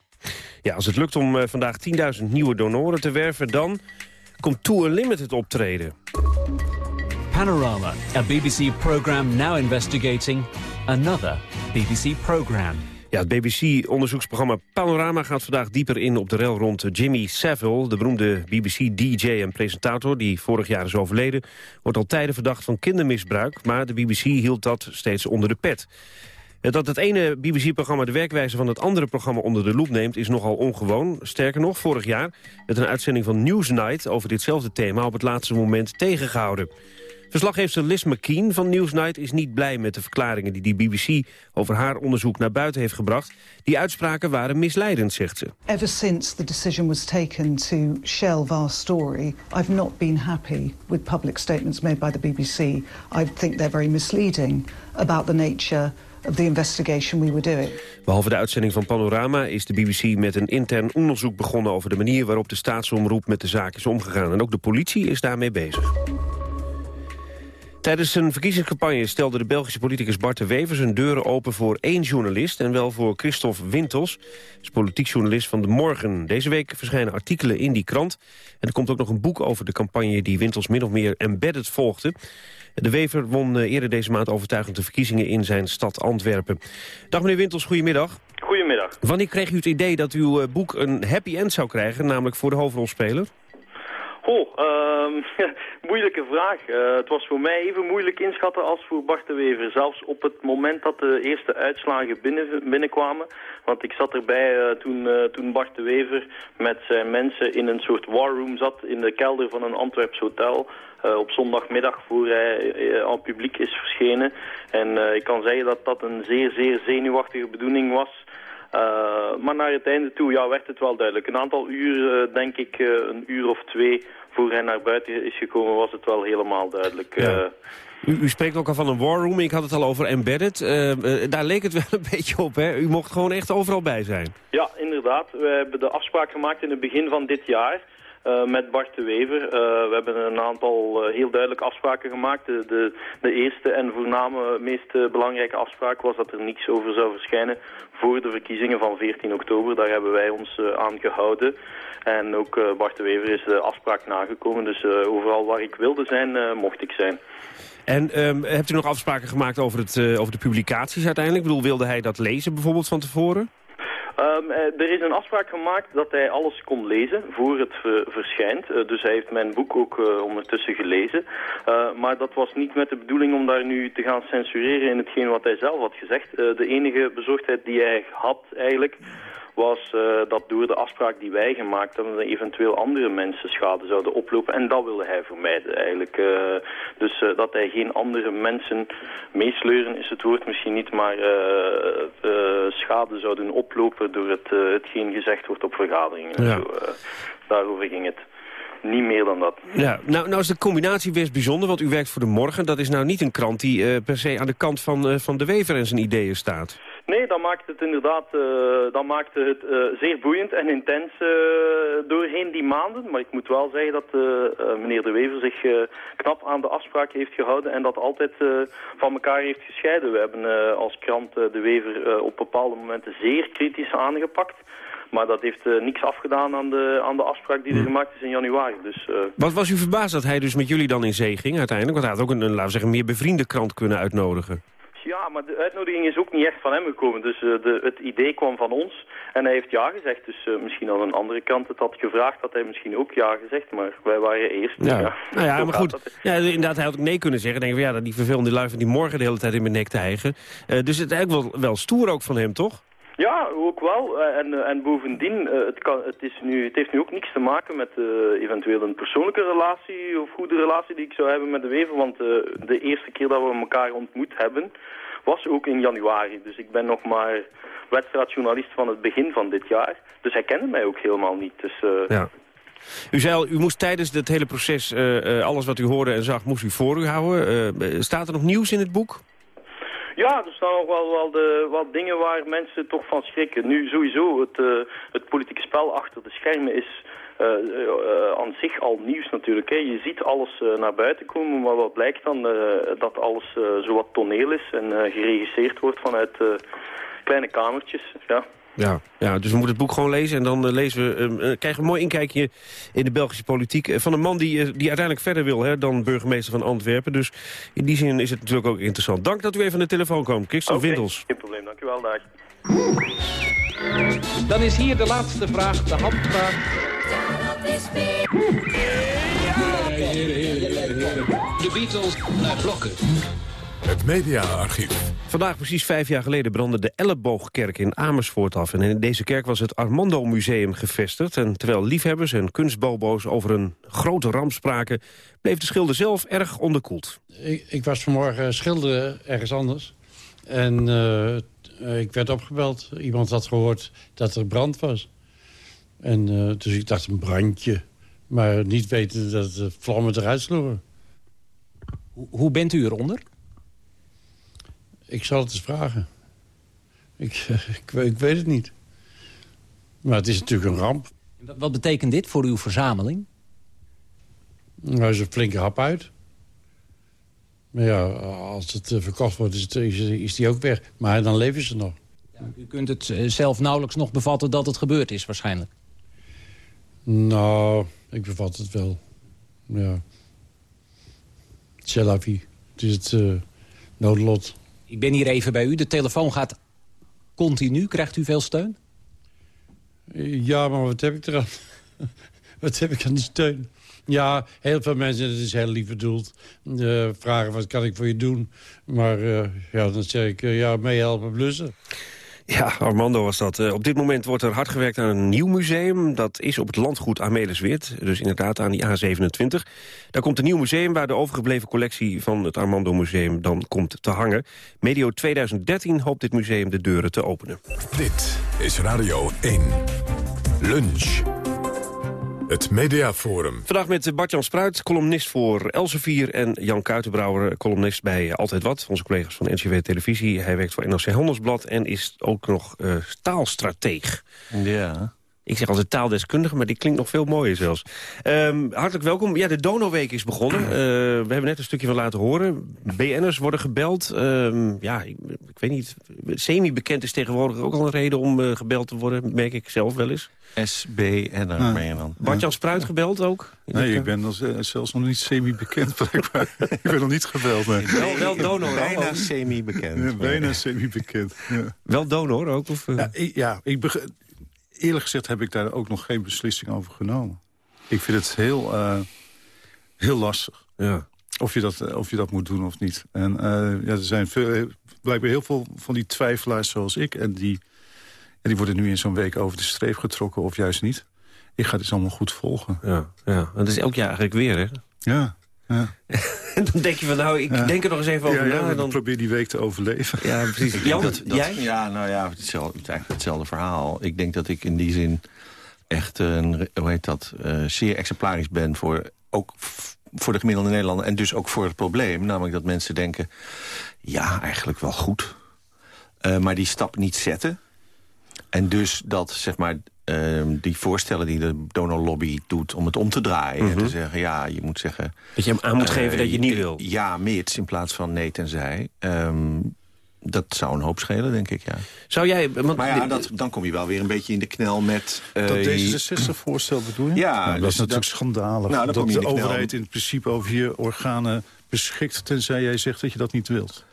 Ja, als het lukt om eh, vandaag 10.000 nieuwe donoren te werven... dan komt Tour Limited optreden. Panorama, a BBC program now investigating another BBC program. Het BBC-onderzoeksprogramma Panorama gaat vandaag dieper in op de rel rond Jimmy Savile. De beroemde BBC-DJ en presentator, die vorig jaar is overleden... wordt al tijden verdacht van kindermisbruik, maar de BBC hield dat steeds onder de pet. Eh, Dat het ene BBC-programma de werkwijze van het andere programma onder de loep neemt... is nogal ongewoon. Sterker nog, vorig jaar werd een uitzending van Newsnight... over ditzelfde thema op het laatste moment tegengehouden. Verslaggever Liz McKean van Newsnight is niet blij met de verklaringen... die die BBC over haar onderzoek naar buiten heeft gebracht. Die uitspraken waren misleidend, zegt ze. Ever since the decision was taken to shelve our story, I've not been happy with public statements made by the BBC. I think they're very misleading about the nature of the investigation we were doing. Behalve de uitzending van Panorama is de BBC met een intern onderzoek begonnen... over de manier waarop de staatsomroep met de zaak is omgegaan. En ook de politie is daarmee bezig. Tijdens zijn verkiezingscampagne stelde de Belgische politicus Bart de Wever zijn deuren open voor één journalist en wel voor Christophe Wintels, is politiek journalist van De Morgen. Deze week verschijnen artikelen in die krant en er komt ook nog een boek over de campagne die Wintels min of meer embedded volgde. De Wever won eh, eerder deze maand overtuigend de verkiezingen in zijn stad Antwerpen. Dag meneer Wintels, goedemiddag. Goedemiddag. Wanneer kreeg u het idee dat uw eh, boek een happy end zou krijgen, namelijk voor de hoofdrolspeler? Goh, ehm, (laughs) moeilijke vraag. Eh, het was voor mij even moeilijk inschatten als voor Bart de Wever. Zelfs op het moment dat de eerste uitslagen binnen, binnenkwamen. Want ik zat erbij eh, toen, eh, toen Bart de Wever met zijn mensen in een soort warroom zat... in de kelder van een Antwerps hotel... op zondagmiddag voor hij aan het publiek is verschenen. En ik kan zeggen dat dat een zeer, zeer zenuwachtige bedoeling was... Uh, maar naar het einde toe ja, werd het wel duidelijk. Een aantal uur, uh, denk ik, uh, een uur of twee voor hij naar buiten is gekomen, was het wel helemaal duidelijk. Ja. U, u, spreekt ook al van een warroom, ik had het al over embedded. daar leek het (laughs) wel een beetje op, hè? U mocht gewoon echt overal bij zijn. Ja, inderdaad. We hebben de afspraak gemaakt in het begin van dit jaar... Uh, met Bart de Wever. Uh, we hebben een aantal uh, heel duidelijke afspraken gemaakt. De, de, de eerste en voorname meest belangrijke afspraak was dat er niets over zou verschijnen voor de verkiezingen van 14 oktober. Daar hebben wij ons aan gehouden. En ook Bart de Wever is de afspraak nagekomen. Dus overal waar ik wilde zijn, mocht ik zijn. En um, hebt u nog afspraken gemaakt over, het, over de publicaties uiteindelijk? Ik bedoel, wilde hij dat lezen bijvoorbeeld van tevoren? Um, er is een afspraak gemaakt dat hij alles kon lezen voor het verschijnt. Uh, dus hij heeft mijn boek ook uh, ondertussen gelezen. maar dat was niet met de bedoeling om daar nu te gaan censureren in hetgeen wat hij zelf had gezegd. de enige bezorgdheid die hij had eigenlijk was uh, dat door de afspraak die wij gemaakt hebben... eventueel andere mensen schade zouden oplopen. En dat wilde hij vermijden eigenlijk. Uh, dus uh, dat hij geen andere mensen meesleuren is het woord misschien niet... maar schade zouden oplopen door het, hetgeen gezegd wordt op vergaderingen. Ja. Zo, daarover ging het. Niet meer dan dat. Ja, nou, nou is de combinatie best bijzonder, want u werkt voor de Morgen. Dat is nou niet een krant die per se aan de kant van, van de Wever en zijn ideeën staat. Nee, dat maakt het inderdaad uh, dat maakt het, uh, zeer boeiend en intens uh, doorheen die maanden. Maar ik moet wel zeggen dat meneer De Wever zich knap aan de afspraken heeft gehouden en dat altijd van elkaar heeft gescheiden. We hebben als krant De Wever op bepaalde momenten zeer kritisch aangepakt. Maar dat heeft uh, niks afgedaan aan de, aan de afspraak die er Hmm. gemaakt is in januari. Dus, uh... Wat was u verbaasd dat hij dus met jullie dan in zee ging uiteindelijk? Want hij had ook een, een laten we zeggen, meer bevriende krant kunnen uitnodigen. Ja, maar de uitnodiging is ook niet echt van hem gekomen. Dus uh, de, het idee kwam van ons en hij heeft ja gezegd. Dus misschien aan een andere kant het had gevraagd, had hij misschien ook ja gezegd. Maar wij waren eerst. Ja, ja. nou ja, (laughs) maar goed. Ja, inderdaad, hij had ook nee kunnen zeggen. Denk van, ja, die vervelende luiven die morgen de hele tijd in mijn nek te hijgen. dus het is eigenlijk wel, wel stoer ook van hem, toch? Ja, ook wel. En, en bovendien, het, kan, het, is nu, het heeft nu ook niks te maken met uh, eventueel een persoonlijke relatie of goede relatie die ik zou hebben met de Wever. Want de eerste keer dat we elkaar ontmoet hebben, was ook in januari. Dus ik ben nog maar wedstrijdjournalist van het begin van dit jaar. Dus hij kende mij ook helemaal niet. Dus, ja. U zei al, u moest tijdens het hele proces alles wat u hoorde en zag, moest u voor u houden. staat er nog nieuws in het boek? Ja, er staan nog wel, de, wel dingen waar mensen toch van schrikken. Nu sowieso, het, uh, het politieke spel achter de schermen is uh, uh, aan zich al nieuws natuurlijk. Hè. Je ziet alles naar buiten komen, maar wat blijkt dan? dat alles zowat toneel is en geregisseerd wordt vanuit kleine kamertjes. Ja. Ja, ja, dus we moeten het boek gewoon lezen en dan uh, lezen we, uh, krijgen we een mooi inkijkje in de Belgische politiek. Uh, van een man die, die uiteindelijk verder wil hè, dan burgemeester van Antwerpen. Dus in die zin is het natuurlijk ook interessant. Dank dat u even aan de telefoon kwam. Christophe okay, Windels. Geen probleem, dank u wel. Dag. Dan is hier de laatste vraag, de handvraag. De Beatles naar blokken. Het mediaarchief. Vandaag precies vijf jaar geleden brandde de Elleboogkerk in Amersfoort af. En in deze kerk was het Armando Museum gevestigd. En terwijl liefhebbers en kunstbobo's over een grote ramp spraken... bleef de schilder zelf erg onderkoeld. Ik, ik was vanmorgen schilderen ergens anders. En uh, ik werd opgebeld. Iemand had gehoord dat er brand was. En uh, dus ik dacht een brandje. Maar niet weten dat de vlammen eruit sloegen. Hoe bent u eronder? Ik zal het eens vragen. Ik, (laughs) ik, ik, weet het niet. Maar het is natuurlijk een ramp. Wat betekent dit voor uw verzameling? Nou, is een flinke hap uit. Maar ja, als het verkocht wordt, is, het, is, is die ook weg. Maar dan leven ze nog. Ja, u kunt het zelf nauwelijks nog bevatten dat het gebeurd is, waarschijnlijk. Nou, ik bevat het wel. Ja. C'est la vie. Het is het uh, noodlot. Ik ben hier even bij u. De telefoon gaat continu. Krijgt u veel steun? Ja, maar wat heb ik eraan? (laughs) wat heb ik aan die steun? Ja, heel veel mensen, het is heel lief bedoeld, uh, vragen wat kan ik voor je doen. Maar uh, ja, dan zeg ik, uh, ja, meehelpen blussen. Ja, Armando was dat. Uh, op dit moment wordt er hard gewerkt aan een nieuw museum. Dat is op het landgoed Amelisweert, dus inderdaad aan die A27. Daar komt een nieuw museum waar de overgebleven collectie van het Armando Museum dan komt te hangen. Medio 2013 hoopt dit museum de deuren te openen. Dit is Radio 1. Lunch. Het Mediaforum. Vandaag met Bart-Jan Spruit, columnist voor Elsevier... en Jan Kuitenbrouwer, columnist bij Altijd Wat. Onze collega's van NCW Televisie. Hij werkt voor NRC Handelsblad en is ook nog uh, taalstrateeg. Ja. Ik zeg altijd taaldeskundige, maar die klinkt nog veel mooier zelfs. Um, hartelijk welkom. Ja, de Donoweek is begonnen. Uh, we hebben net een stukje van laten horen. BN'ers worden gebeld. Um, ja, ik, ik, weet niet. Semi-bekend is tegenwoordig ook al een reden om uh, gebeld te worden. Merk ik zelf wel eens. SBN'er ah. ben je dan. Bart-Jan Spruit gebeld ook? Nee, ik ben als, uh, zelfs nog niet semi-bekend blijkbaar. (laughs) ik ben nog niet gebeld. Nee. Wel, wel donor. Bijna semi-bekend. Ja, bijna semi-bekend. Ja. Wel donor ook? Of, ja, ik, ja, ik begrijp eerlijk gezegd heb ik daar ook nog geen beslissing over genomen. Ik vind het heel, uh, heel lastig. Ja. Of, je dat, of je dat moet doen of niet. En uh, ja, er zijn veel, blijkbaar heel veel van die twijfelaars zoals ik. En die, en die worden nu in zo'n week over de streep getrokken of juist niet. Ik ga dit allemaal goed volgen. Ja, ja. dat is elk jaar eigenlijk weer, hè? Ja. Ja. (laughs) dan denk je van, nou, ik ja. denk er nog eens even over ja, na. Ja, dan probeer die week te overleven. Ja, precies. Jan, dat, dat, jij? Ja, nou ja, het is eigenlijk hetzelfde verhaal. Ik denk dat ik in die zin echt, een, hoe heet dat, uh, zeer exemplarisch ben... voor ook voor de gemiddelde Nederlander en dus ook voor het probleem. Namelijk dat mensen denken, ja, eigenlijk wel goed... eh, maar die stap niet zetten. En dus dat, zeg maar, ehm, die voorstellen die de donorlobby doet om het om te draaien. En Mhm. te zeggen, ja, je moet zeggen... Dat je hem aan moet eh, geven dat je niet eh, wil. Ja, mits, in plaats van nee tenzij. Ehm, dat zou een hoop schelen, denk ik, ja. Zou jij... Want maar ja, dat, dan kom je wel weer een beetje in de knel met... eh, Dat D66-voorstel bedoel je? Ja, Nou, dat dus is natuurlijk dat- schandalig. Nou, dat je de in de knel. overheid in principe over je organen beschikt... tenzij jij zegt dat je dat niet wilt.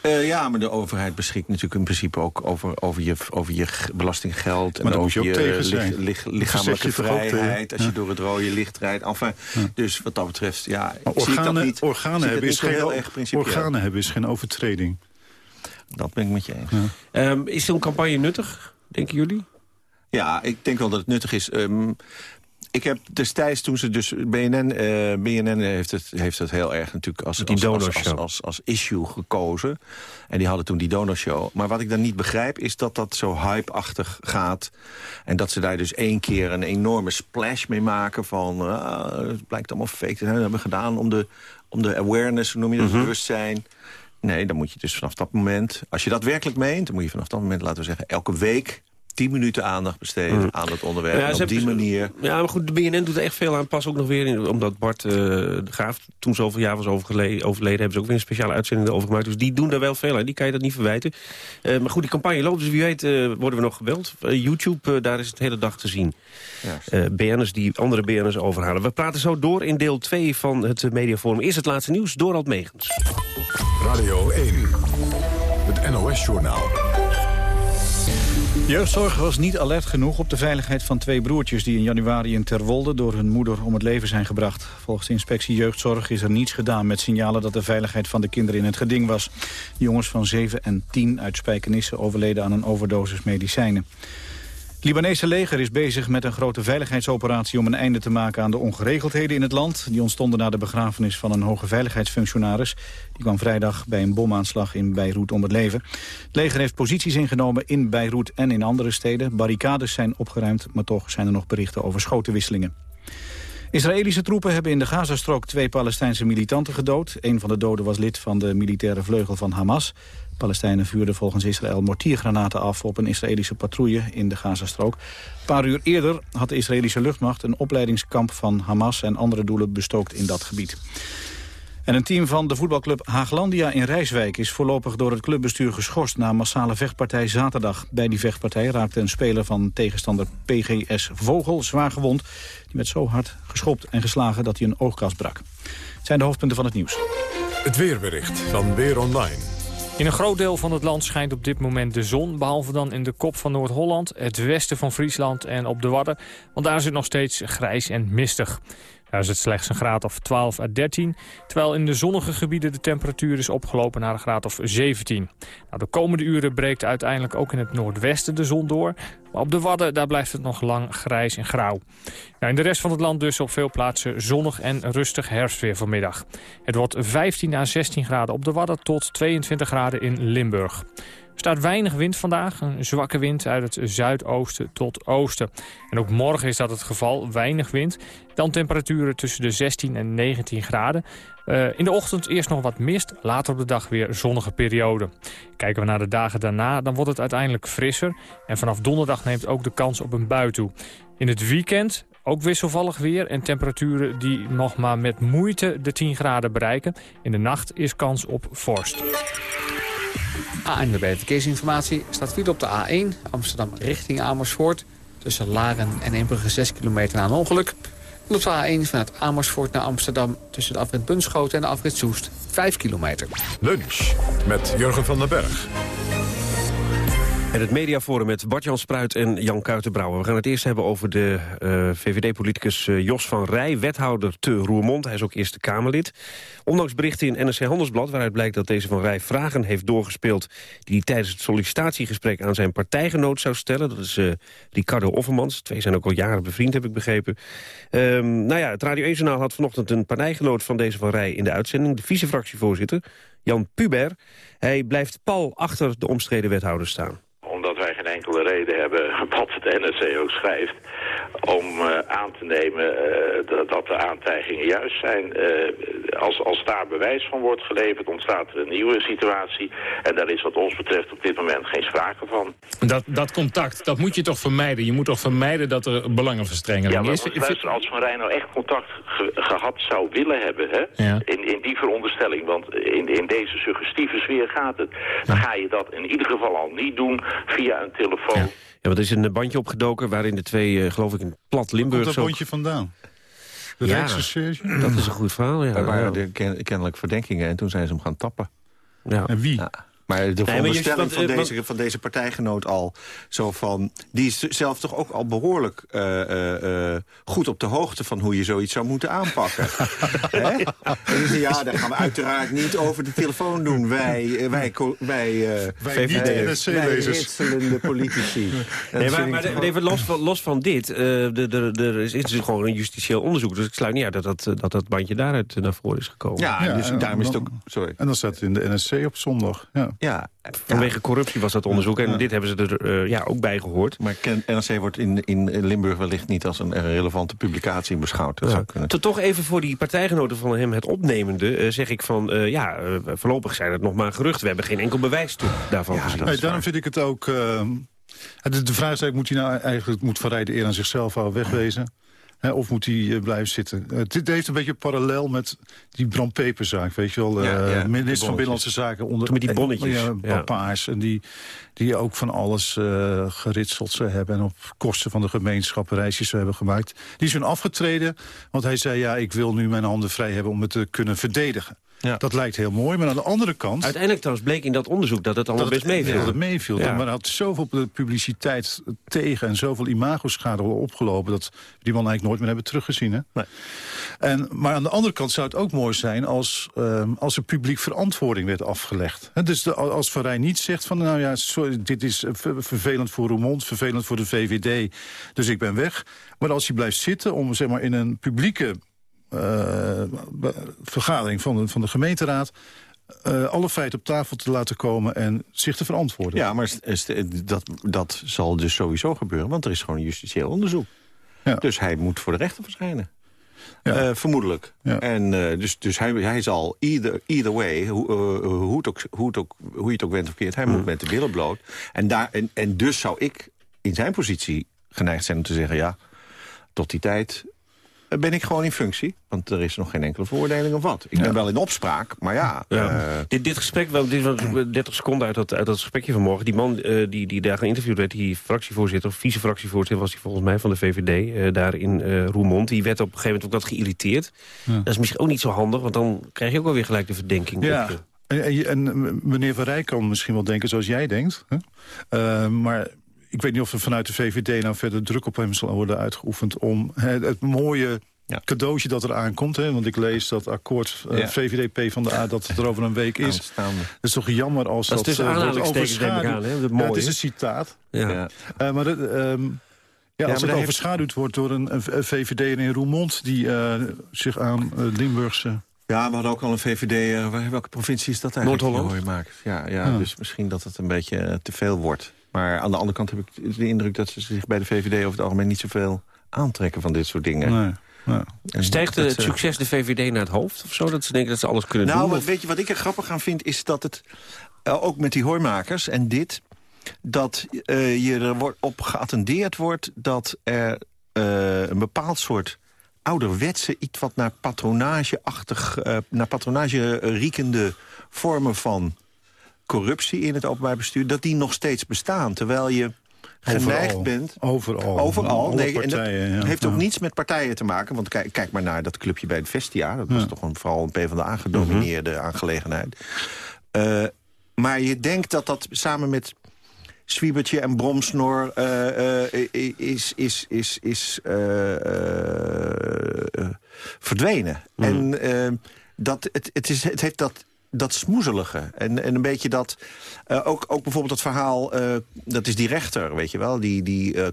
Eh, ja, maar de overheid beschikt natuurlijk in principe ook over, over, je, over je belastinggeld... Maar en daar moet over je lichamelijke vrijheid... als je door het rode licht rijdt. Enfin, Dus wat dat betreft, ja, Maar zie ik dat organen, niet, organen, hebben is geen, organen hebben is geen overtreding. Dat ben ik met je eens. Ehm, is zo'n campagne nuttig, denken jullie? Ja, ik denk wel dat het nuttig is. Ehm, ik heb destijds, toen ze dus... BNN, eh, BNN heeft, het, heeft het heel erg natuurlijk als, Die als, als, als, als, als issue gekozen. En die hadden toen die donorshow. Maar wat ik dan niet begrijp, is dat dat zo hype-achtig gaat. En dat ze daar dus één keer een enorme splash mee maken van... ah, het blijkt allemaal fake te zijn. Dat hebben we gedaan om de, om de awareness, hoe noem je dat, Mhm. bewustzijn... Nee, dan moet je dus vanaf dat moment... Als je dat werkelijk meent, dan moet je vanaf dat moment, laten we zeggen... elke week 10 minuten aandacht besteden Mm. aan dat onderwerp. Ja, en op die hebben- manier... Ja, maar goed, de BNN doet er echt veel aan. Pas ook nog weer, in, omdat Bart eh, de Graaf toen zoveel jaar was overleden... hebben ze ook weer een speciale uitzending erover gemaakt. Dus die doen daar wel veel aan. Die kan je dat niet verwijten. Eh, maar goed, die campagne loopt, dus wie weet eh, worden we nog gebeld. YouTube, eh, daar is het hele dag te zien. Eh BN'ers die andere BN'ers overhalen. We praten zo door in deel 2 van het Mediaforum. Eerst het laatste nieuws, Dorald Megens. Radio 1, het NOS-journaal. Jeugdzorg was niet alert genoeg op de veiligheid van twee broertjes... die in januari in Terwolde door hun moeder om het leven zijn gebracht. Volgens de inspectie Jeugdzorg is er niets gedaan met signalen... dat de veiligheid van de kinderen in het geding was. Jongens van 7 en 10 uit Spijkenisse overleden aan een overdosis medicijnen. Het Libanese leger is bezig met een grote veiligheidsoperatie... om een einde te maken aan de ongeregeldheden in het land. Die ontstonden na de begrafenis van een hoge veiligheidsfunctionaris. Die kwam vrijdag bij een bomaanslag in Beirut om het leven. Het leger heeft posities ingenomen in Beirut en in andere steden. Barricades zijn opgeruimd, maar toch zijn er nog berichten over schotenwisselingen. Israëlische troepen hebben in de Gazastrook twee Palestijnse militanten gedood. Een van de doden was lid van de militaire vleugel van Hamas. Palestijnen vuurden volgens Israël mortiergranaten af op een Israëlische patrouille in de Gazastrook. Een paar uur eerder had de Israëlische luchtmacht een opleidingskamp van Hamas en andere doelen bestookt in dat gebied. En een team van de voetbalclub Haaglandia in Rijswijk is voorlopig door het clubbestuur geschorst na een massale vechtpartij zaterdag. Bij die vechtpartij raakte een speler van tegenstander PGS Vogel zwaar gewond. Die werd zo hard geschopt en geslagen dat hij een oogkas brak. Het zijn de hoofdpunten van het nieuws. Het weerbericht van Weer Online. In een groot deel van het land schijnt op dit moment de zon... behalve dan in de kop van Noord-Holland, het westen van Friesland en op de Wadden. Want daar is het nog steeds grijs en mistig. Daar is het slechts een graad of 12 à 13... terwijl in de zonnige gebieden de temperatuur is opgelopen naar een graad of 17. Nou, de komende uren breekt uiteindelijk ook in het noordwesten de zon door... maar op de Wadden daar blijft het nog lang grijs en grauw. Nou, in de rest van het land dus op veel plaatsen zonnig en rustig herfstweer vanmiddag. Het wordt 15 à 16 graden op de Wadden tot 22 graden in Limburg. Staat weinig wind vandaag, een zwakke wind uit het zuidoosten tot oosten. En ook morgen is dat het geval, weinig wind. Dan temperaturen tussen de 16 en 19 graden. Uh, in de ochtend eerst nog wat mist, later op de dag weer zonnige periode. Kijken we naar de dagen daarna, dan wordt het uiteindelijk frisser. En vanaf donderdag neemt ook de kans op een bui toe. In het weekend ook wisselvallig weer en temperaturen die nog maar met moeite de 10 graden bereiken. In de nacht is kans op vorst. ANWB Verkeersinformatie staat file op de A1 Amsterdam richting Amersfoort. Tussen Laren en Eembrugge 6 kilometer na een ongeluk. En op de A1 vanuit Amersfoort naar Amsterdam tussen de afrit Bunschoten en de afrit Soest 5 kilometer. Lunch met Jurgen van den Berg. En het mediaforum met Bart-Jan Spruit en Jan Kuitenbrouwer. We gaan het eerst hebben over de uh, VVD-politicus uh, Jos van Rij, wethouder te Roermond. Hij is ook Eerste Kamerlid. Ondanks berichten in NRC Handelsblad waaruit blijkt dat deze van Rij vragen heeft doorgespeeld... die hij tijdens het sollicitatiegesprek aan zijn partijgenoot zou stellen. Dat is uh, Ricardo Offermans. Twee zijn ook al jaren bevriend, heb ik begrepen. Um, nou ja, het Radio 1-journaal had vanochtend een partijgenoot van deze van Rij in de uitzending. De vice-fractievoorzitter, Jan Puber. Hij blijft pal achter de omstreden wethouder staan enkele reden hebben, wat het NRC ook schrijft... om eh, aan te nemen eh, dat, de aantijgingen juist zijn. Eh, als, als daar bewijs van wordt geleverd, ontstaat er een nieuwe situatie. En daar is wat ons betreft op dit moment geen sprake van. Dat, dat contact, dat moet je toch vermijden? Je moet toch vermijden dat er belangenverstrengeling Ja, is? luister, als Van Rij nou echt contact ge- gehad zou willen hebben... Hè, Ja. in, in die veronderstelling, want in, in deze suggestieve sfeer gaat het... dan ga je dat in ieder geval al niet doen via een telefoon. Ja, want er is een bandje opgedoken waarin de twee, eh, geloof ik, een plat Limburgs... Komt dat ook- bondje vandaan? De Ja, dat is een goed verhaal, ja. Er waren Ja. er ken- kennelijk verdenkingen en toen zijn ze hem gaan tappen. Ja. En wie? Maar de maar je- veronderstelling want, van, eh, deze, van deze partijgenoot al... Zo van, die is zelf toch ook al behoorlijk eh, eh, eh, goed op de hoogte... van hoe je zoiets zou moeten aanpakken. (laughs) Hè? Ja, dat gaan we uiteraard niet over de telefoon doen. Wij, wij, wij, eh, Wij niet ritselende politici. Nee, maar, vind maar ik de- even los van, los van dit, eh, de- de- de- er is, is dus gewoon een justitieel onderzoek. Dus ik sluit niet uit dat dat, dat, dat bandje daaruit naar voren is gekomen. Ja, dus en daarom is het ook... Sorry. En dan staat het in de NSC op zondag. Ja. Ja, Vanwege corruptie was dat onderzoek en dit hebben ze er eh, ja, ook bij gehoord. Maar NRC wordt in, in Limburg wellicht niet als een relevante publicatie beschouwd. Dat Ja. zou kunnen. Tot toch even voor die partijgenoten van hem het opnemende... eh, zeg ik van, eh, ja, voorlopig zijn het nog maar geruchten. We hebben geen enkel bewijs toe daarvan gezien. Nee, daarom vind ik het ook... eh, de, vraag is eigenlijk, moet hij nou eigenlijk moet Van Rij de eer aan zichzelf houden, wegwezen? Hè, of moet hij eh, blijven zitten? Eh, dit heeft een beetje parallel met die Bram Peperzaak, weet je wel. Ja, eh, ja, minister van. Binnenlandse Zaken. Onder, Toen met die bonnetjes, Ja, ja. papaars. En die, die ook van alles geritseld ze hebben. En op kosten van de gemeenschap reisjes hebben gemaakt. Die is toen afgetreden, want hij zei... ja, ik wil nu mijn handen vrij hebben om het te kunnen verdedigen. Ja. Dat lijkt heel mooi, maar aan de andere kant... Uiteindelijk trouwens bleek in dat onderzoek dat het allemaal dat best meeviel. dat het meeviel. Ja. Maar er had zoveel publiciteit tegen en zoveel imagoschade opgelopen... dat we die man eigenlijk nooit meer hebben teruggezien. Hè? Nee. En, maar aan de andere kant zou het ook mooi zijn... als, ehm, als er publiek verantwoording werd afgelegd. Hè, dus de, als Van Rijn niet zegt van... nou ja, sorry, dit is ver- vervelend voor Roermond, vervelend voor de VVD... dus ik ben weg. Maar als hij blijft zitten om zeg maar, in een publieke vergadering van de, van de gemeenteraad... eh, alle feiten op tafel te laten komen en zich te verantwoorden. Ja, maar dat, dat zal dus sowieso gebeuren, want er is gewoon een justitieel onderzoek. Ja. Dus hij moet voor de rechter verschijnen. Ja. Eh, vermoedelijk. Ja. En uh, dus, dus hij, hij zal either, either way, hoe, uh, hoe, het ook, hoe, het ook, hoe je het ook bent of keert, hij moet met de billen bloot. En, daar, en, en dus zou ik in zijn positie geneigd zijn om te zeggen... ja, tot die tijd ben ik gewoon in functie. Want er is nog geen enkele veroordeling of wat. Ik ben wel in opspraak, maar ja... Ja. Uh, dit, dit gesprek, wel, dit was 30 seconden uit dat, uit dat gesprekje vanmorgen. Die man uh, die, die daar geïnterviewd werd, die fractievoorzitter... of vice-fractievoorzitter was hij volgens mij van de VVD... Uh, daar in uh, Roermond, die werd op een gegeven moment ook wat geïrriteerd. Ja. Dat is misschien ook niet zo handig, want dan krijg je ook alweer gelijk de verdenking. Ja. En, en, meneer Van Rij kan misschien wel denken zoals jij denkt. Hè? Uh, maar ik weet niet of er vanuit de VVD nou verder druk op hem zal worden uitgeoefend... om het, het mooie ja. cadeautje dat er aankomt. Hè? Want ik lees dat akkoord uh, ja. VVD-P van de A dat het er over een week is. Het is toch jammer als dat... dat, dat uh, wordt overschaduwd. Ja, het is een citaat. Ja. Uh, maar dat, um, ja, als het overschaduwd wordt door een, een VVD in Roermond... die uh, zich aan uh, Limburgse... Ja, we hadden ook al een VVD. Uh, welke provincie is dat eigenlijk? Noord-Holland. Ja, ja, ja, dus misschien dat het een beetje te veel wordt. Maar aan de andere kant heb ik de indruk dat ze zich bij de VVD over het algemeen niet zoveel aantrekken van dit soort dingen. Nee. Ja. Stijgt het uh, succes de VVD naar het hoofd of zo? Dat ze denken dat ze alles kunnen nou, doen? Nou, weet je wat ik er grappig aan vind... is dat het, uh, ook met die hoormakers en dit... dat uh, je er wordt op geattendeerd wordt... dat er een bepaald soort ouderwetse... iets wat naar patronageachtig... naar patronage riekende vormen van corruptie in het openbaar bestuur... dat die nog steeds bestaan, terwijl je geneigd overal. bent... Overal. Overal. Nee, partijen, en dat ja. heeft ook niets met partijen te maken. Want kijk, kijk maar naar dat clubje bij het Vestia. Dat was ja. toch een, vooral een PvdA gedomineerde mm -hmm. aangelegenheid. Uh, maar je denkt dat dat samen met Zwiebertje en Bromsnor uh, uh, is, is, is, is verdwenen. Mm. En dat, het, het, is, het heeft dat dat smoezelige. En, en een beetje dat... Uh, ook, ook bijvoorbeeld het verhaal... Uh, dat is die rechter, weet je wel, die, die uh.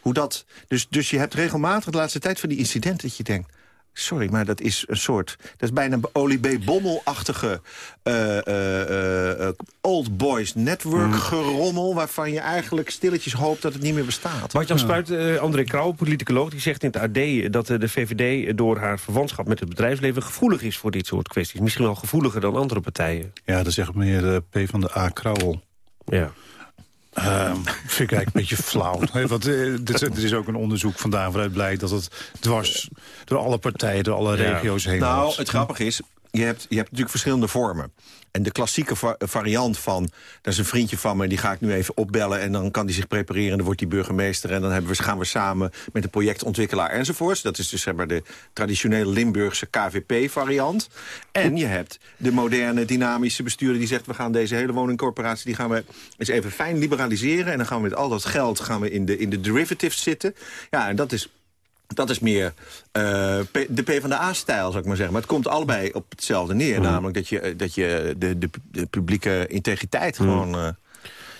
Hoe dat... Dus, dus je hebt regelmatig de laatste tijd van die incidenten... dat je denkt, Sorry, maar dat is een soort... Dat is bijna een Oli B. Bommel-achtige eh, eh, eh, old boys network Hmm. gerommel... waarvan je eigenlijk stilletjes hoopt dat het niet meer bestaat. Bart-Jan Spruit, eh, André Krauw, politicoloog, die zegt in het AD... dat de VVD door haar verwantschap met het bedrijfsleven... gevoelig is voor dit soort kwesties. Misschien wel gevoeliger dan andere partijen. Ja, dat zegt meneer P. van de A. Krauwel. Ja. Ehm, vind ik eigenlijk een beetje flauw. Want, eh, dit- er is ook een onderzoek vandaan waaruit blijkt dat het dwars door alle partijen, door alle regio's heen Nou, het grappige is, je hebt, je hebt natuurlijk verschillende vormen. En de klassieke va- variant van, dat is een vriendje van me... die ga ik nu even opbellen en dan kan die zich prepareren... en dan wordt die burgemeester en dan hebben we, gaan we samen... met een projectontwikkelaar enzovoorts. Dat is dus zeg maar, de traditionele Limburgse KVP-variant. En je hebt de moderne, dynamische bestuurder die zegt... we gaan deze hele woningcorporatie die gaan we eens even fijn liberaliseren... en dan gaan we met al dat geld gaan we in de, in de derivatives zitten. Ja, en dat is dat is meer eh, P- de PvdA-stijl, zou ik maar zeggen. Maar het komt allebei op hetzelfde neer. Namelijk dat je, dat je de, de, de publieke integriteit gewoon... eh,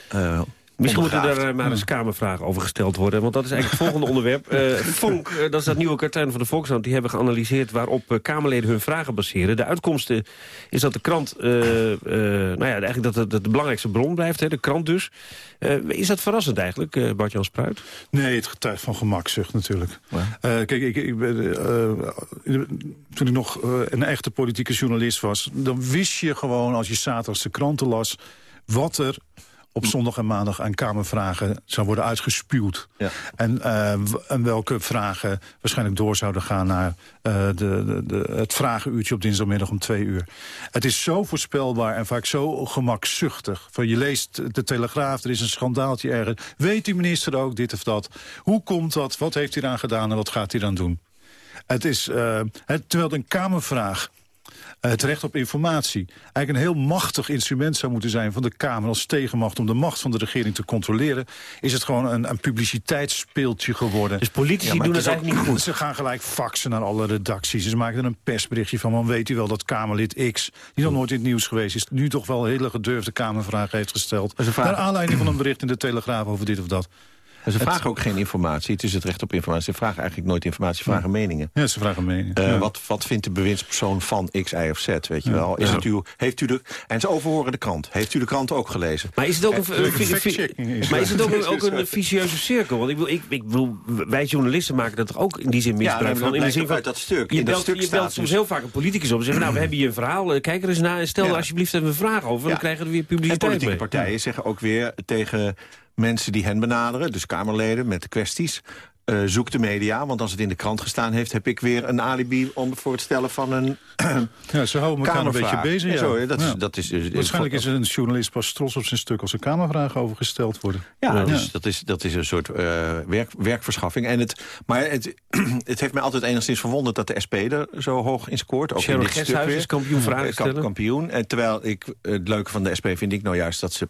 eh, Misschien moeten er eh, maar eens kamervragen over gesteld worden. Want dat is eigenlijk het volgende (laughs) onderwerp. Eh Vonk, eh, dat is dat nieuwe kartuin van de Volkskrant. Die hebben geanalyseerd waarop eh, Kamerleden hun vragen baseren. De uitkomsten is dat de krant... eh, eh, nou ja, eigenlijk dat het dat de belangrijkste bron blijft. Hè, de krant dus. Eh, is dat verrassend eigenlijk, eh Bart-Jan Spruit? Nee, het getuigt van gemakzucht natuurlijk. Eh, kijk, ik, ik ben, eh, toen ik nog een echte politieke journalist was... dan wist je gewoon, als je zaterdags de kranten las... wat er op zondag en maandag aan Kamervragen zou worden uitgespuwd. En, eh, en welke vragen waarschijnlijk door zouden gaan naar eh, de, de, de, het vragenuurtje op dinsdagmiddag om twee uur. Het is zo voorspelbaar en vaak zo gemakzuchtig. Van je leest de Telegraaf, er is een schandaaltje ergens. Weet die minister ook dit of dat? Hoe komt dat? Wat heeft hij eraan gedaan en wat gaat hij dan doen? Het is, eh, het, terwijl het een Kamervraag eh, het recht op informatie eigenlijk een heel machtig instrument zou moeten zijn van de Kamer als tegenmacht om de macht van de regering te controleren, is het gewoon een, een publiciteitsspeeltje geworden. Dus politici doen het eigenlijk niet goed. (laughs) Ze gaan gelijk faxen naar alle redacties. Ze maken er een persberichtje van, man weet u wel dat Kamerlid X, die nog nooit in het nieuws geweest is, nu toch wel hele gedurfde Kamervragen heeft gesteld. Naar aanleiding van een bericht in de Telegraaf over dit of dat. En ze Het- vragen ook geen informatie. Het is het recht op informatie. Ze vragen eigenlijk nooit informatie, ze vragen meningen. Ja, ze vragen meningen. Eh, Ja. wat, wat vindt de bewindspersoon van X, Y of Z, weet je wel? Is Ja. het uw, heeft u de, en ze overhoren de krant. Heeft u de krant ook gelezen? Maar is het ook een, Eh, een- maar is het ook een, het. ook (laughs) een vicieuze cirkel? Want ik, wil, ik, ik bedoel, wij journalisten maken dat toch ook in die zin misbruik van. In de zin van dat stuk. Je belt, stuk je staat belt soms dus- heel vaak een politicus op en zeggen, nou, we (clears throat) hebben hier een verhaal, eh, kijk er eens naar en stel Ja. alsjeblieft even een vraag over. Ja. Dan krijgen we er weer En publiciteit politieke mee. partijen zeggen ook weer tegen mensen die hen benaderen... dus Kamerleden met de kwesties... eh, zoek de media, want als het in de krant gestaan heeft... heb ik weer een alibi om, voor het stellen van een (clears throat) Ja, ze houden elkaar een beetje Kamervraag. bezig. Ja, Ja. zo, dat is- Ja. dat is, eh, Waarschijnlijk voor- is een journalist pas trots op zijn stuk... als er kamervragen over gesteld worden. Ja, Dus dat, is, dat is een soort eh, werk, werkverschaffing. En het, maar het, (clears throat) het heeft mij altijd enigszins verwonderd dat de SP er zo hoog in scoort. Ook Sharon in dit stuk Gesthuis weer. is kampioen vragen Eh, stellen. Kampioen. En terwijl ik, het leuke van de SP vind ik nou juist dat ze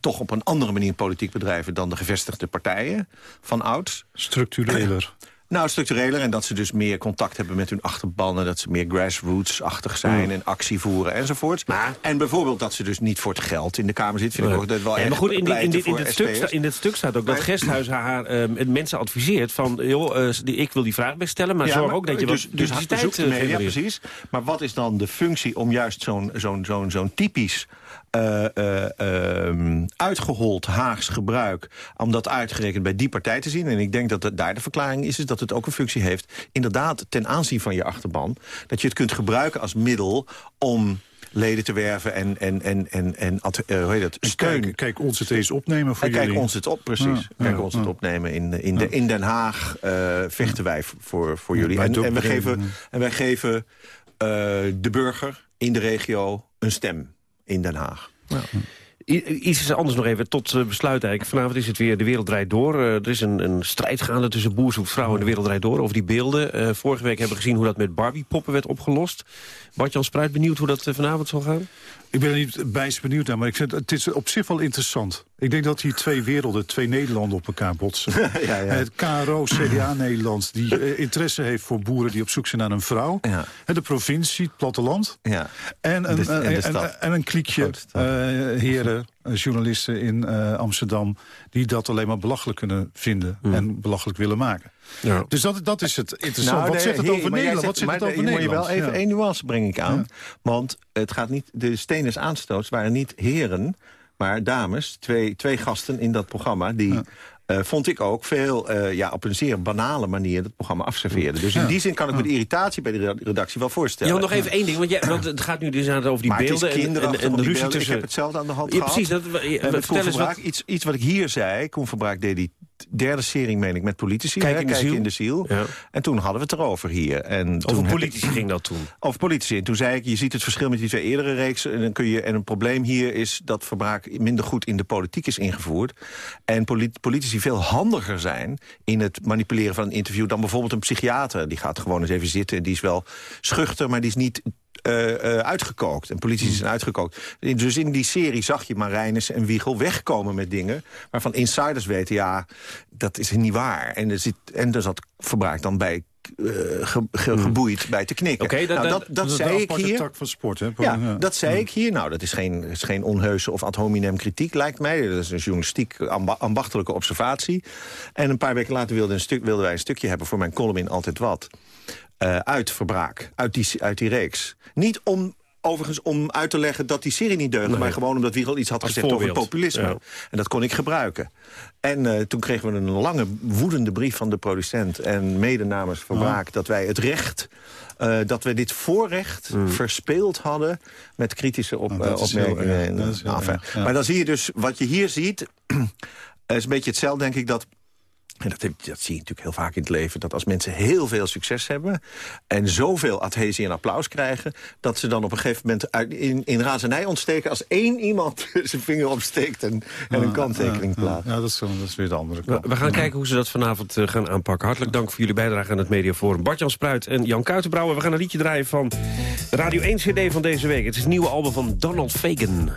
toch op een andere manier politiek bedrijven... dan de gevestigde partijen van ouds. Structureler. Nou, structureler en dat ze dus meer contact hebben met hun achterban... en dat ze meer grassroots-achtig zijn Mm. en actie voeren enzovoort. en bijvoorbeeld dat ze dus niet voor het geld in de Kamer zit... vind ik ook dat wel Ja, maar goed, in, dit, in, in, dit stuk, sta- in dit stuk staat ook dat Gesthuis haar eh, mensen adviseert van... joh, eh, die- ik wil die vraag best stellen, maar Ja, zorg maar ook dat je dus, wat dus zoek de eh, genereert. precies. Maar wat is dan de functie om juist zo'n zo'n zo'n zo'n typisch eh, ehm, uitgehold Haags gebruik... om dat uitgerekend bij die partij te zien? En ik denk dat het daar de verklaring is, is dat het ook een functie heeft... inderdaad ten aanzien van je achterban... dat je het kunt gebruiken als middel om leden te werven en, en, en, en, en eh, hoe heet dat, steun. Kijk, kijk ons het eens opnemen voor En kijk jullie. ons het op, precies. Ja, kijk ja, ons ja. het opnemen. In, in, de, in Den Haag vechten wij voor, voor jullie. En, wij geven, en wij geven de burger in de regio een stem in Den Haag. I- Iets anders nog even tot eh, besluit eigenlijk. Vanavond is het weer De Wereld Draait Door. Eh, er is een, een strijd gaande tussen Boer zoekt vrouw en De Wereld Draait Door over die beelden. Eh, vorige week hebben we gezien hoe dat met Barbie-poppen werd opgelost. Bart-Jan Spruit, benieuwd hoe dat vanavond zal gaan? Ik ben er niet bijst benieuwd naar, maar ik vind, het is op zich wel interessant. Ik denk dat hier twee werelden, twee Nederlanden op elkaar botsen. (laughs) Ja, ja. Het KRO, CDA Nederland, die eh, interesse heeft voor boeren die op zoek zijn naar een vrouw. Ja. En De provincie, het platteland. Ja. En een, De- en de en, stad. en, en een kliekje eh, heren eh, journalisten in eh, Amsterdam... die dat alleen maar belachelijk kunnen vinden en belachelijk willen maken. Ja. Dus dat, dat is het interessant. Nou, wat nee, zegt het hey, over Nederland? zegt- Wat zegt het maar over daar moet je Nederland? wel even Ja. één nuance breng ik aan. Want het gaat niet, de Steners aanstoots waren niet heren, maar dames. Twee, twee gasten in dat programma die... eh, vond ik ook veel eh, ja, op een zeer banale manier het programma afserveerden. Dus in Ja. die zin kan ik me de irritatie bij de redactie wel voorstellen. Ja, nog even één ding, want, jij, want het gaat nu dus aan over die Maar beelden en, en, en de ruzie tussen... Ik heb hetzelfde aan de hand Ja, gehad. precies. Dat, En vertel met Koen eens wat... Iets, iets wat ik hier zei. Koen Verbraak deed die derde serie, meen ik, met politici. Kijk in de ziel. in de ziel. Ja. En toen hadden we het erover hier. En toen Over politici ik- ging dat toen. (laughs) Over politici. En toen zei ik, je ziet het verschil met die twee eerdere reeksen. En, dan kun je, en een probleem hier is dat Verbraak minder goed in de politiek is ingevoerd. En polit- politici veel handiger zijn in het manipuleren van een interview... dan bijvoorbeeld een psychiater. Die gaat gewoon eens even zitten en die is wel schuchter... maar die is niet eh, eh, uitgekookt. En politici zijn uitgekookt. Dus in die serie zag je Marijnis en Wiegel wegkomen met dingen... waarvan insiders weten, ja, dat is niet waar. En er, zit, en er zat Verbraak dan bij ge- ge- geboeid bij te knikken. Dat- nou, dat- dat, zei ik hier. tak van sport, hè? Ja, Ja. dat zei ik hier. Nou, dat is geen, is geen onheuse of ad hominem kritiek, lijkt mij. Dat is een journalistiek amba- ambachtelijke observatie. En een paar weken later wilden, een stuk, wilden wij een stukje hebben... voor mijn column in Altijd Wat. eh, uit Verbraak, uit die, uit die reeks. Niet om... Overigens om uit te leggen dat die serie niet deugde... Nee. maar gewoon omdat Wiegel iets had Als gezegd over populisme. Ja. En dat kon ik gebruiken. En eh, toen kregen we een lange, woedende brief van de producent... en mede namens Verbraak dat wij het recht... eh, dat we dit voorrecht verspeeld hadden... met kritische op, Nou, dat eh, heel opmerkingen. en, Dat heel ja. Maar dan zie je dus, wat je hier ziet... (clears throat) is een beetje hetzelfde, denk ik, dat... En dat, heb- dat zie je natuurlijk heel vaak in het leven... dat als mensen heel veel succes hebben... en zoveel adhesie en applaus krijgen... dat ze dan op een gegeven moment uit, in, in razernij ontsteken... als één iemand (laughs) zijn vinger opsteekt en, en een kanttekening Ja, ja, plaatst. Ja, dat is, zo- dat is weer de andere We, kant. we gaan kijken hoe ze dat vanavond eh, gaan aanpakken. Hartelijk dank voor jullie bijdrage aan het Mediaforum. Bart-Jan Spruit en Jan Kuitenbrouwer. We gaan een liedje draaien van de Radio 1 CD van deze week. Het is het nieuwe album van Donald Fagan.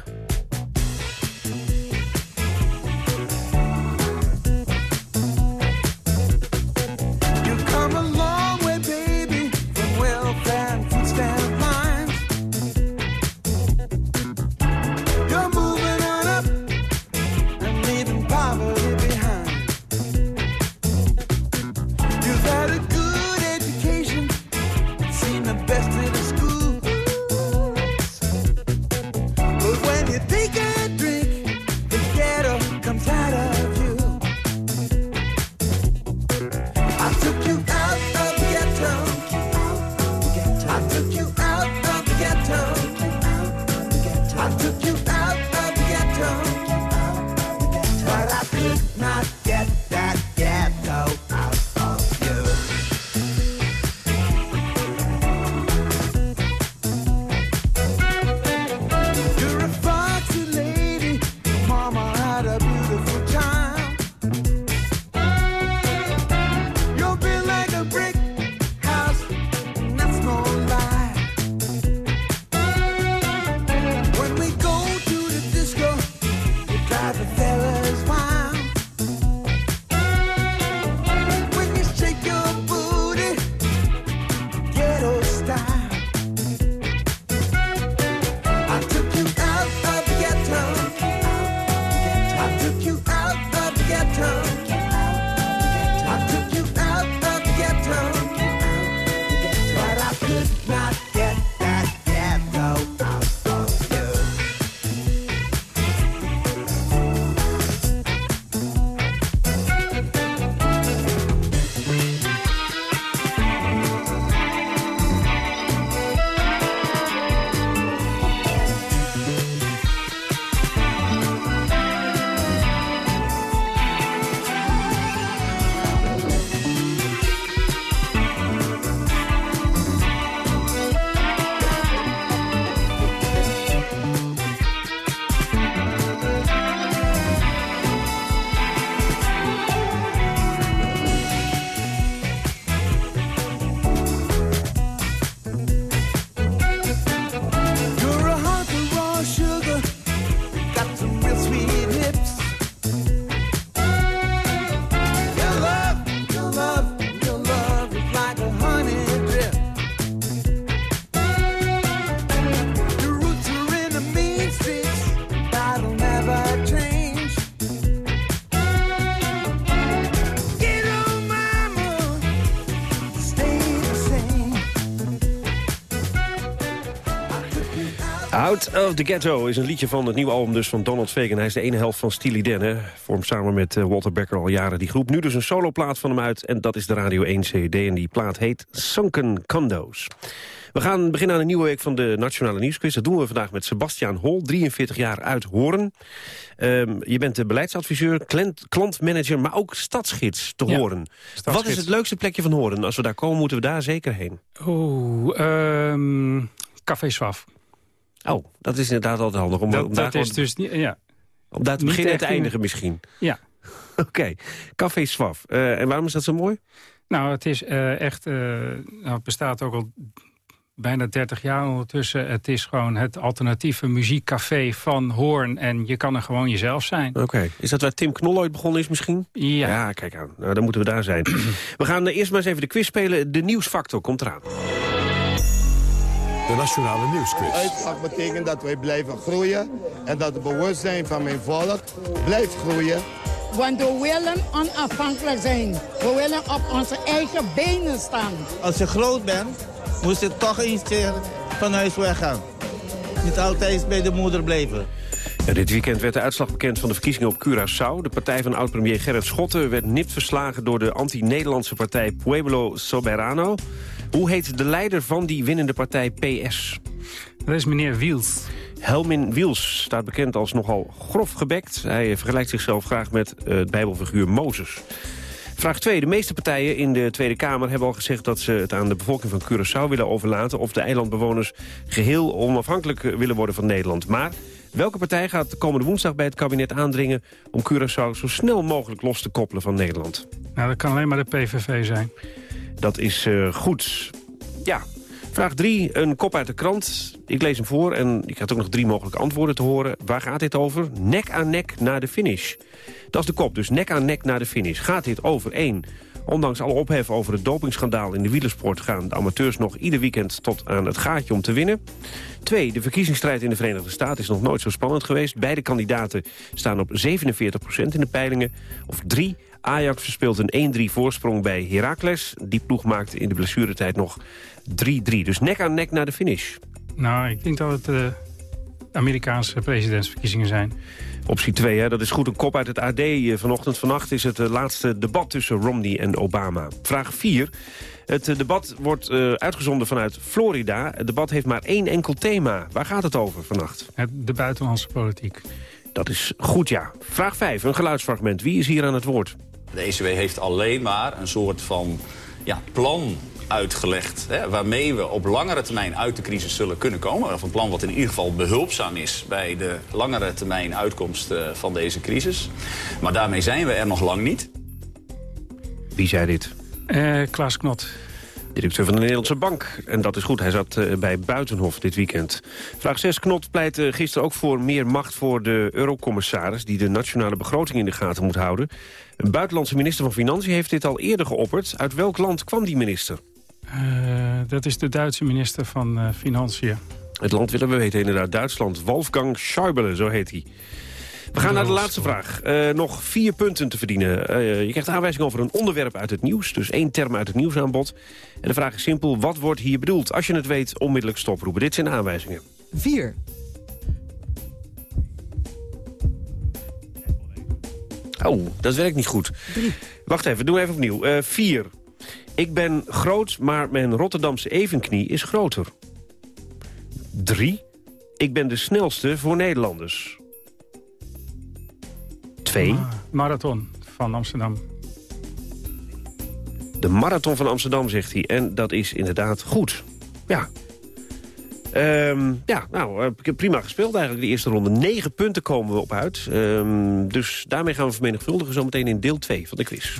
Out of the Ghetto is een liedje van het nieuwe album dus van Donald Fagan. Hij is de ene helft van Steely Dan, hè. Vormt samen met eh, Walter Becker al jaren die groep. Nu dus een soloplaat van hem uit en dat is de Radio 1 CD. En die plaat heet Sunken Condos. We gaan beginnen aan een nieuwe week van de Nationale Nieuwsquiz. Dat doen we vandaag met Sebastiaan Hol, 43 jaar uit Hoorn. Ehm, je bent de beleidsadviseur, klant, klantmanager, maar ook stadsgids te Ja, Hoorn. Wat is het leukste plekje van Hoorn? Als we daar komen, moeten we daar zeker heen. Oeh, ehm Café Swaf. Oh, dat is inderdaad altijd handig. Om, Dat, om daar dat is dus niet, ja. Om daar te beginnen en te eindigen misschien. Ja. (laughs) Oké, Café Swaf. Eh, en waarom is dat zo mooi? Nou, het is eh, echt, eh, nou, het bestaat ook al bijna 30 jaar ondertussen. Het is gewoon het alternatieve muziekcafé van Hoorn. En je kan er gewoon jezelf zijn. Oké, is dat waar Tim Knol ooit begonnen is misschien? Ja. kijk aan. Nou, dan moeten we daar zijn. (clears throat) we gaan eerst maar eens even de quiz spelen. De nieuwsfactor komt eraan. De Nationale Nieuwsquiz. Uitslag betekent dat wij blijven groeien en dat het bewustzijn van mijn volk blijft groeien. Want we willen onafhankelijk zijn. We willen op onze eigen benen staan. Als je groot bent, moest je toch eens van huis weggaan. Niet altijd bij de moeder blijven. Ja, dit weekend werd de uitslag bekend van de verkiezingen op Curaçao. De partij van oud-premier Gerrit Schotten werd nipt verslagen... door de anti-Nederlandse partij Pueblo Soberano. Hoe heet de leider van die winnende partij PS? Dat is meneer Wiels. Helmin Wiels staat bekend als nogal grof gebekt. Hij vergelijkt zichzelf graag met eh, het bijbelfiguur Mozes. Vraag 2. De meeste partijen in de Tweede Kamer hebben al gezegd... dat ze het aan de bevolking van Curaçao willen overlaten... of de eilandbewoners geheel onafhankelijk willen worden van Nederland. Maar welke partij gaat de komende woensdag bij het kabinet aandringen... om Curaçao zo snel mogelijk los te koppelen van Nederland? Nou, dat kan alleen maar de PVV zijn. Dat is eh, goed. Ja. Vraag 3, een kop uit de krant. Ik lees hem voor en ik had ook nog drie mogelijke antwoorden te horen. Waar gaat dit over? Nek aan nek naar de finish. Dat is de kop, dus nek aan nek naar de finish. Gaat dit over 1. Ondanks alle ophef over het dopingschandaal in de wielersport... gaan de amateurs nog ieder weekend tot aan het gaatje om te winnen. 2. De verkiezingsstrijd in de Verenigde Staten is nog nooit zo spannend geweest. Beide kandidaten staan op 47% in de peilingen. Of 3. Ajax verspeelt een 1-3 voorsprong bij Heracles. Die ploeg maakte in de blessuretijd nog 3-3. Dus nek aan nek naar de finish. Nou, ik denk dat het de Amerikaanse presidentsverkiezingen zijn. Optie 2, hè, dat is goed. Een kop uit het AD. Eh, Vanochtend, vannacht is het eh, laatste debat tussen Romney en Obama. Vraag 4. Het eh, debat wordt eh, uitgezonden vanuit Florida. Het debat heeft maar één enkel thema. Waar gaat het over vannacht? de buitenlandse politiek. Dat is goed, ja. Vraag 5, een geluidsfragment. Wie is hier aan het woord? De ECW heeft alleen maar een soort van ja, plan uitgelegd... Hè, waarmee we op langere termijn uit de crisis zullen kunnen komen. Of een plan wat in ieder geval behulpzaam is... bij de langere termijn uitkomst eh, van deze crisis. Maar daarmee zijn we er nog lang niet. Wie zei dit? Eh Klaas Knot. Directeur van de Nederlandse Bank. En dat is goed, hij zat eh, bij Buitenhof dit weekend. Vraag 6. Knot pleit eh, gisteren ook voor meer macht voor de eurocommissaris... die de nationale begroting in de gaten moet houden. Een buitenlandse minister van Financiën heeft dit al eerder geopperd. Uit welk land kwam die minister? Eh, dat is de Duitse minister van eh, Financiën. Het land willen we weten inderdaad. Duitsland. Wolfgang Schäuble, zo heet hij. We gaan naar de laatste vraag. Eh, nog vier punten te verdienen. Eh, je krijgt aanwijzing over een onderwerp uit het nieuws. Dus één term uit het nieuwsaanbod. En de vraag is simpel. Wat wordt hier bedoeld? Als je het weet, onmiddellijk stoproepen. Dit zijn de aanwijzingen. 4. Oh, dat werkt niet goed. Wacht even, doen we even opnieuw. Eh, vier. Ik ben groot, maar mijn Rotterdamse evenknie is groter. Drie. Ik ben de snelste voor Nederlanders. Twee. Marathon van Amsterdam. De marathon van Amsterdam, zegt hij. En dat is inderdaad goed. Ja. Ehm, ja, nou, prima gespeeld eigenlijk de eerste ronde. Negen punten komen we op uit. Ehm, dus daarmee gaan we vermenigvuldigen zometeen in deel 2 van de quiz.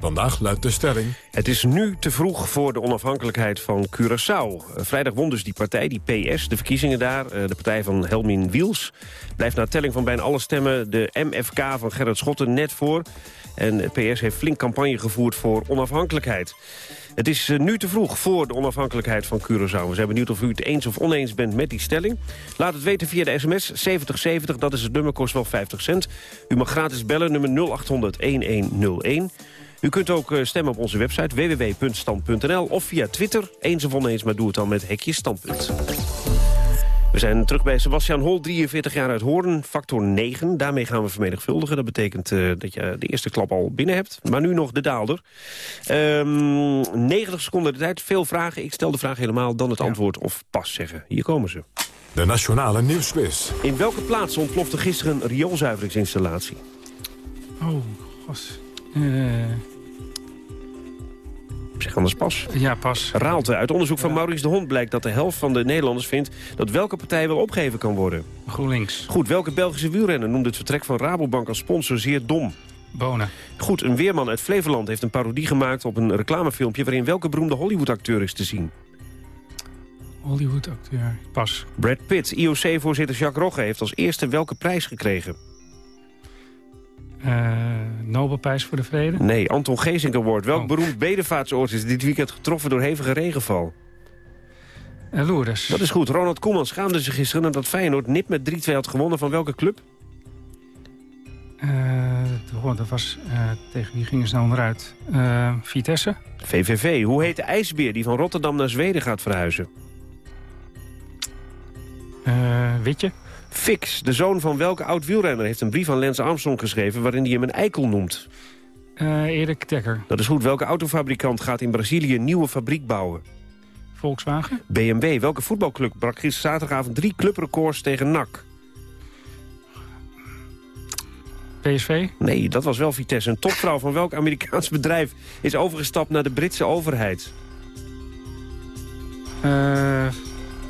Vandaag luidt de stelling... Het is nu te vroeg voor de onafhankelijkheid van Curaçao. Eh, Vrijdag won dus die partij, die PS, de verkiezingen daar. eh, De partij van Helmin Wiels. Blijft na telling van bijna alle stemmen de MFK van Gerrit Schotten net voor. En PS heeft flink campagne gevoerd voor onafhankelijkheid. Het is eh, nu te vroeg voor de onafhankelijkheid van Curaçao. We zijn benieuwd of u het eens of oneens bent met die stelling. Laat het weten via de sms 7070, dat is het nummer, kost wel 50 cent. U mag gratis bellen, nummer 0800-1101. U kunt ook eh, stemmen op onze website www.stand.nl of via Twitter. Eens of oneens, maar doe het dan met hekje standpunt. We zijn terug bij Sebastian Hol, 43 jaar uit Hoorn, factor 9. Daarmee gaan we vermenigvuldigen. Dat betekent eh, dat je de eerste klap al binnen hebt. Maar nu nog de daalder. Ehm 90 seconden de tijd, veel vragen. Ik stel de vraag helemaal, dan het antwoord of pas zeggen. Hier komen ze. De Nationale Nieuwsquiz. In welke plaats ontplofte gisteren een rioolzuiveringsinstallatie? Oh, gos. Eh, Zeg anders pas. ja, pas. Raalte. Uit onderzoek van Maurice de Hond blijkt dat de helft van de Nederlanders vindt... dat welke partij wel opgegeven kan worden. GroenLinks. Goed, welke Belgische wielrenner noemde het vertrek van Rabobank als sponsor zeer dom? Bonen. Goed, een weerman uit Flevoland heeft een parodie gemaakt op een reclamefilmpje... waarin welke beroemde Hollywood-acteur is te zien? Hollywood-acteur. Pas. Brad Pitt. IOC-voorzitter Jacques Rogge heeft als eerste welke prijs gekregen? Eh, Nobelprijs voor de Vrede. Nee, Anton Geesink Award. Welk beroemd bedevaartsoord is dit weekend getroffen door hevige regenval? Uh, Lourdes. Dat is goed. Ronald Koeman schaamde zich gisteren nadat Feyenoord nip met 3-2 had gewonnen van welke club? Eh, dat was eh, tegen wie gingen ze nou onderuit? Eh, Vitesse. VVV. Hoe heet de ijsbeer die van Rotterdam naar Zweden gaat verhuizen? Eh, Witje. Fix, de zoon van welke oud-wielrenner, heeft een brief aan Lance Armstrong geschreven... waarin hij hem een eikel noemt. Eh, Erik Dekker. Dat is goed. Welke autofabrikant gaat in Brazilië een nieuwe fabriek bouwen? Volkswagen. BMW. Welke voetbalclub brak gisteren zaterdagavond drie clubrecords tegen NAC? PSV. Nee, dat was wel Vitesse. Een topvrouw van welk Amerikaans bedrijf is overgestapt naar de Britse overheid? Eh,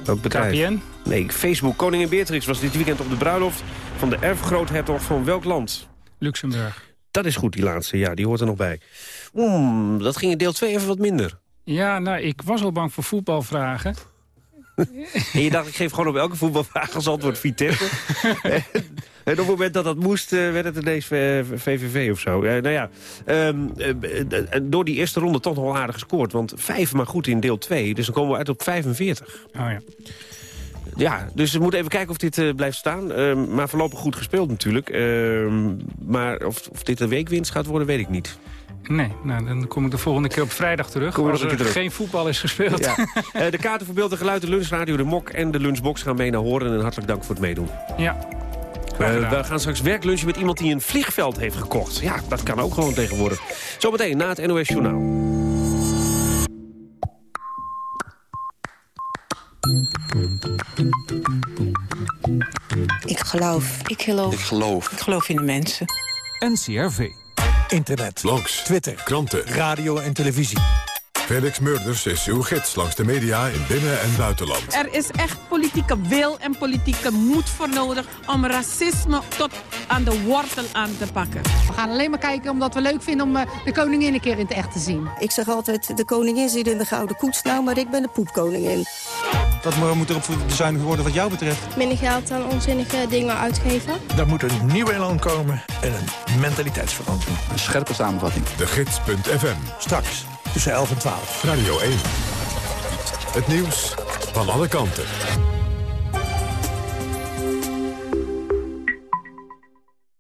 Welk bedrijf? KPN. Nee, Facebook. Koningin Beatrix was dit weekend op de bruiloft van de erfgroothertog van welk land? Luxemburg. Dat is goed, die laatste. Ja, die hoort er nog bij. Oeh, dat ging in deel 2 even wat minder. Ja, nou, ik was al bang voor voetbalvragen. En je dacht, ik geef gewoon op elke voetbalvraag als antwoord Vitesse. (laughs) en op het moment dat dat moest, eh, werd het ineens eh, VVV of zo. Eh, nou ja, eh, eh, door die eerste ronde toch nog wel aardig gescoord. Want vijf maar goed in deel 2, dus dan komen we uit op 45. Oh ja. Ja, dus we moeten even kijken of dit eh, blijft staan. Ehm, maar voorlopig goed gespeeld natuurlijk. Ehm, maar of, of dit een weekwinst gaat worden, weet ik niet. Nee, nou, dan kom ik de volgende keer op vrijdag terug. Kom als er terug. geen voetbal is gespeeld. Ja. (laughs) Eh, de kaarten voor beeld en geluid, de lunchradio, de mok en de lunchbox gaan mee naar horen. En hartelijk dank voor het meedoen. Ja. Eh, we gaan straks werklunchen met iemand die een vliegveld heeft gekocht. Ja, dat kan ook gewoon tegenwoordig. Zometeen na het NOS Journaal. Ik geloof. Ik geloof. Ik geloof. Ik geloof in de mensen. NCRV. Internet. Blogs. Twitter. Kranten. Radio en televisie. Felix Murders is uw gids langs de media in binnen- en buitenland. Er is echt politieke wil en politieke moed voor nodig om racisme tot aan de wortel aan te pakken. We gaan alleen maar kijken omdat we leuk vinden om eh, de koningin een keer in het echt te zien. Ik zeg altijd, de koningin zit in de gouden koets nou, maar ik ben de poepkoningin. Wat moet erop bezuinigd worden wat jou betreft? Minder geld aan onzinnige dingen uitgeven. Daar moet een nieuw elan komen en een mentaliteitsverandering. Een scherpe samenvatting. De Gids.fm. Straks tussen 11 en 12. Radio 1. Het nieuws van alle kanten.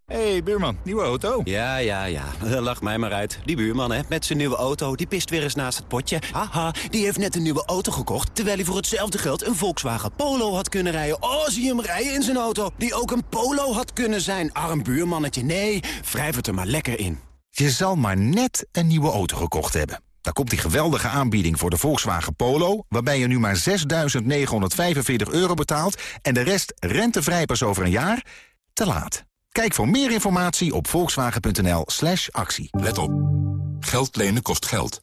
hey, buurman, nieuwe auto? Ja, ja, ja. Lach mij maar uit. Die buurman, hè, met zijn nieuwe auto, die pist weer eens naast het potje. Haha, die heeft net een nieuwe auto gekocht... terwijl hij voor hetzelfde geld een Volkswagen Polo had kunnen rijden. Oh, zie hem rijden in zijn auto, die ook een Polo had kunnen zijn. Arm buurmannetje, nee, wrijf het er maar lekker in. Je zal maar net een nieuwe auto gekocht hebben. Daar komt die geweldige aanbieding voor de Volkswagen Polo... waarbij je nu maar 6.945 euro betaalt... en de rest rentevrij pas over een jaar? Te laat. Kijk voor meer informatie op volkswagen.nl slash actie. Let op. Geld lenen kost geld.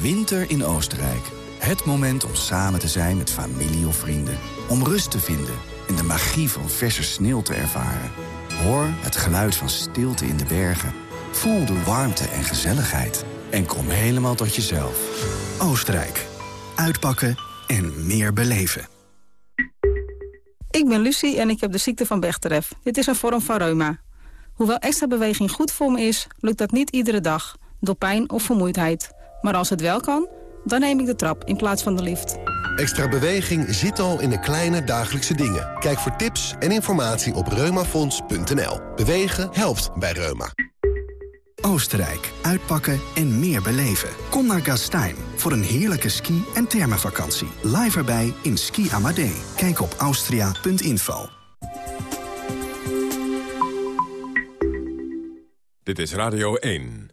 Winter in Oostenrijk. Het moment om samen te zijn met familie of vrienden. Om rust te vinden en de magie van verse sneeuw te ervaren. Hoor het geluid van stilte in de bergen. Voel de warmte en gezelligheid. En kom helemaal tot jezelf. Oostenrijk. Uitpakken en meer beleven. Ik ben Lucie en ik heb de ziekte van Bechterew. Dit is een vorm van reuma. Hoewel extra beweging goed voor me is, lukt dat niet iedere dag. Door pijn of vermoeidheid. Maar als het wel kan, dan neem ik de trap in plaats van de lift. Extra beweging zit al in de kleine dagelijkse dingen. Kijk voor tips en informatie op reumafonds.nl. Bewegen helpt bij Reuma. Oostenrijk. Uitpakken en meer beleven. Kom naar Gastein voor een heerlijke ski- en thermenvakantie. Live erbij in Ski Amadee. Kijk op austria.info. Dit is Radio 1.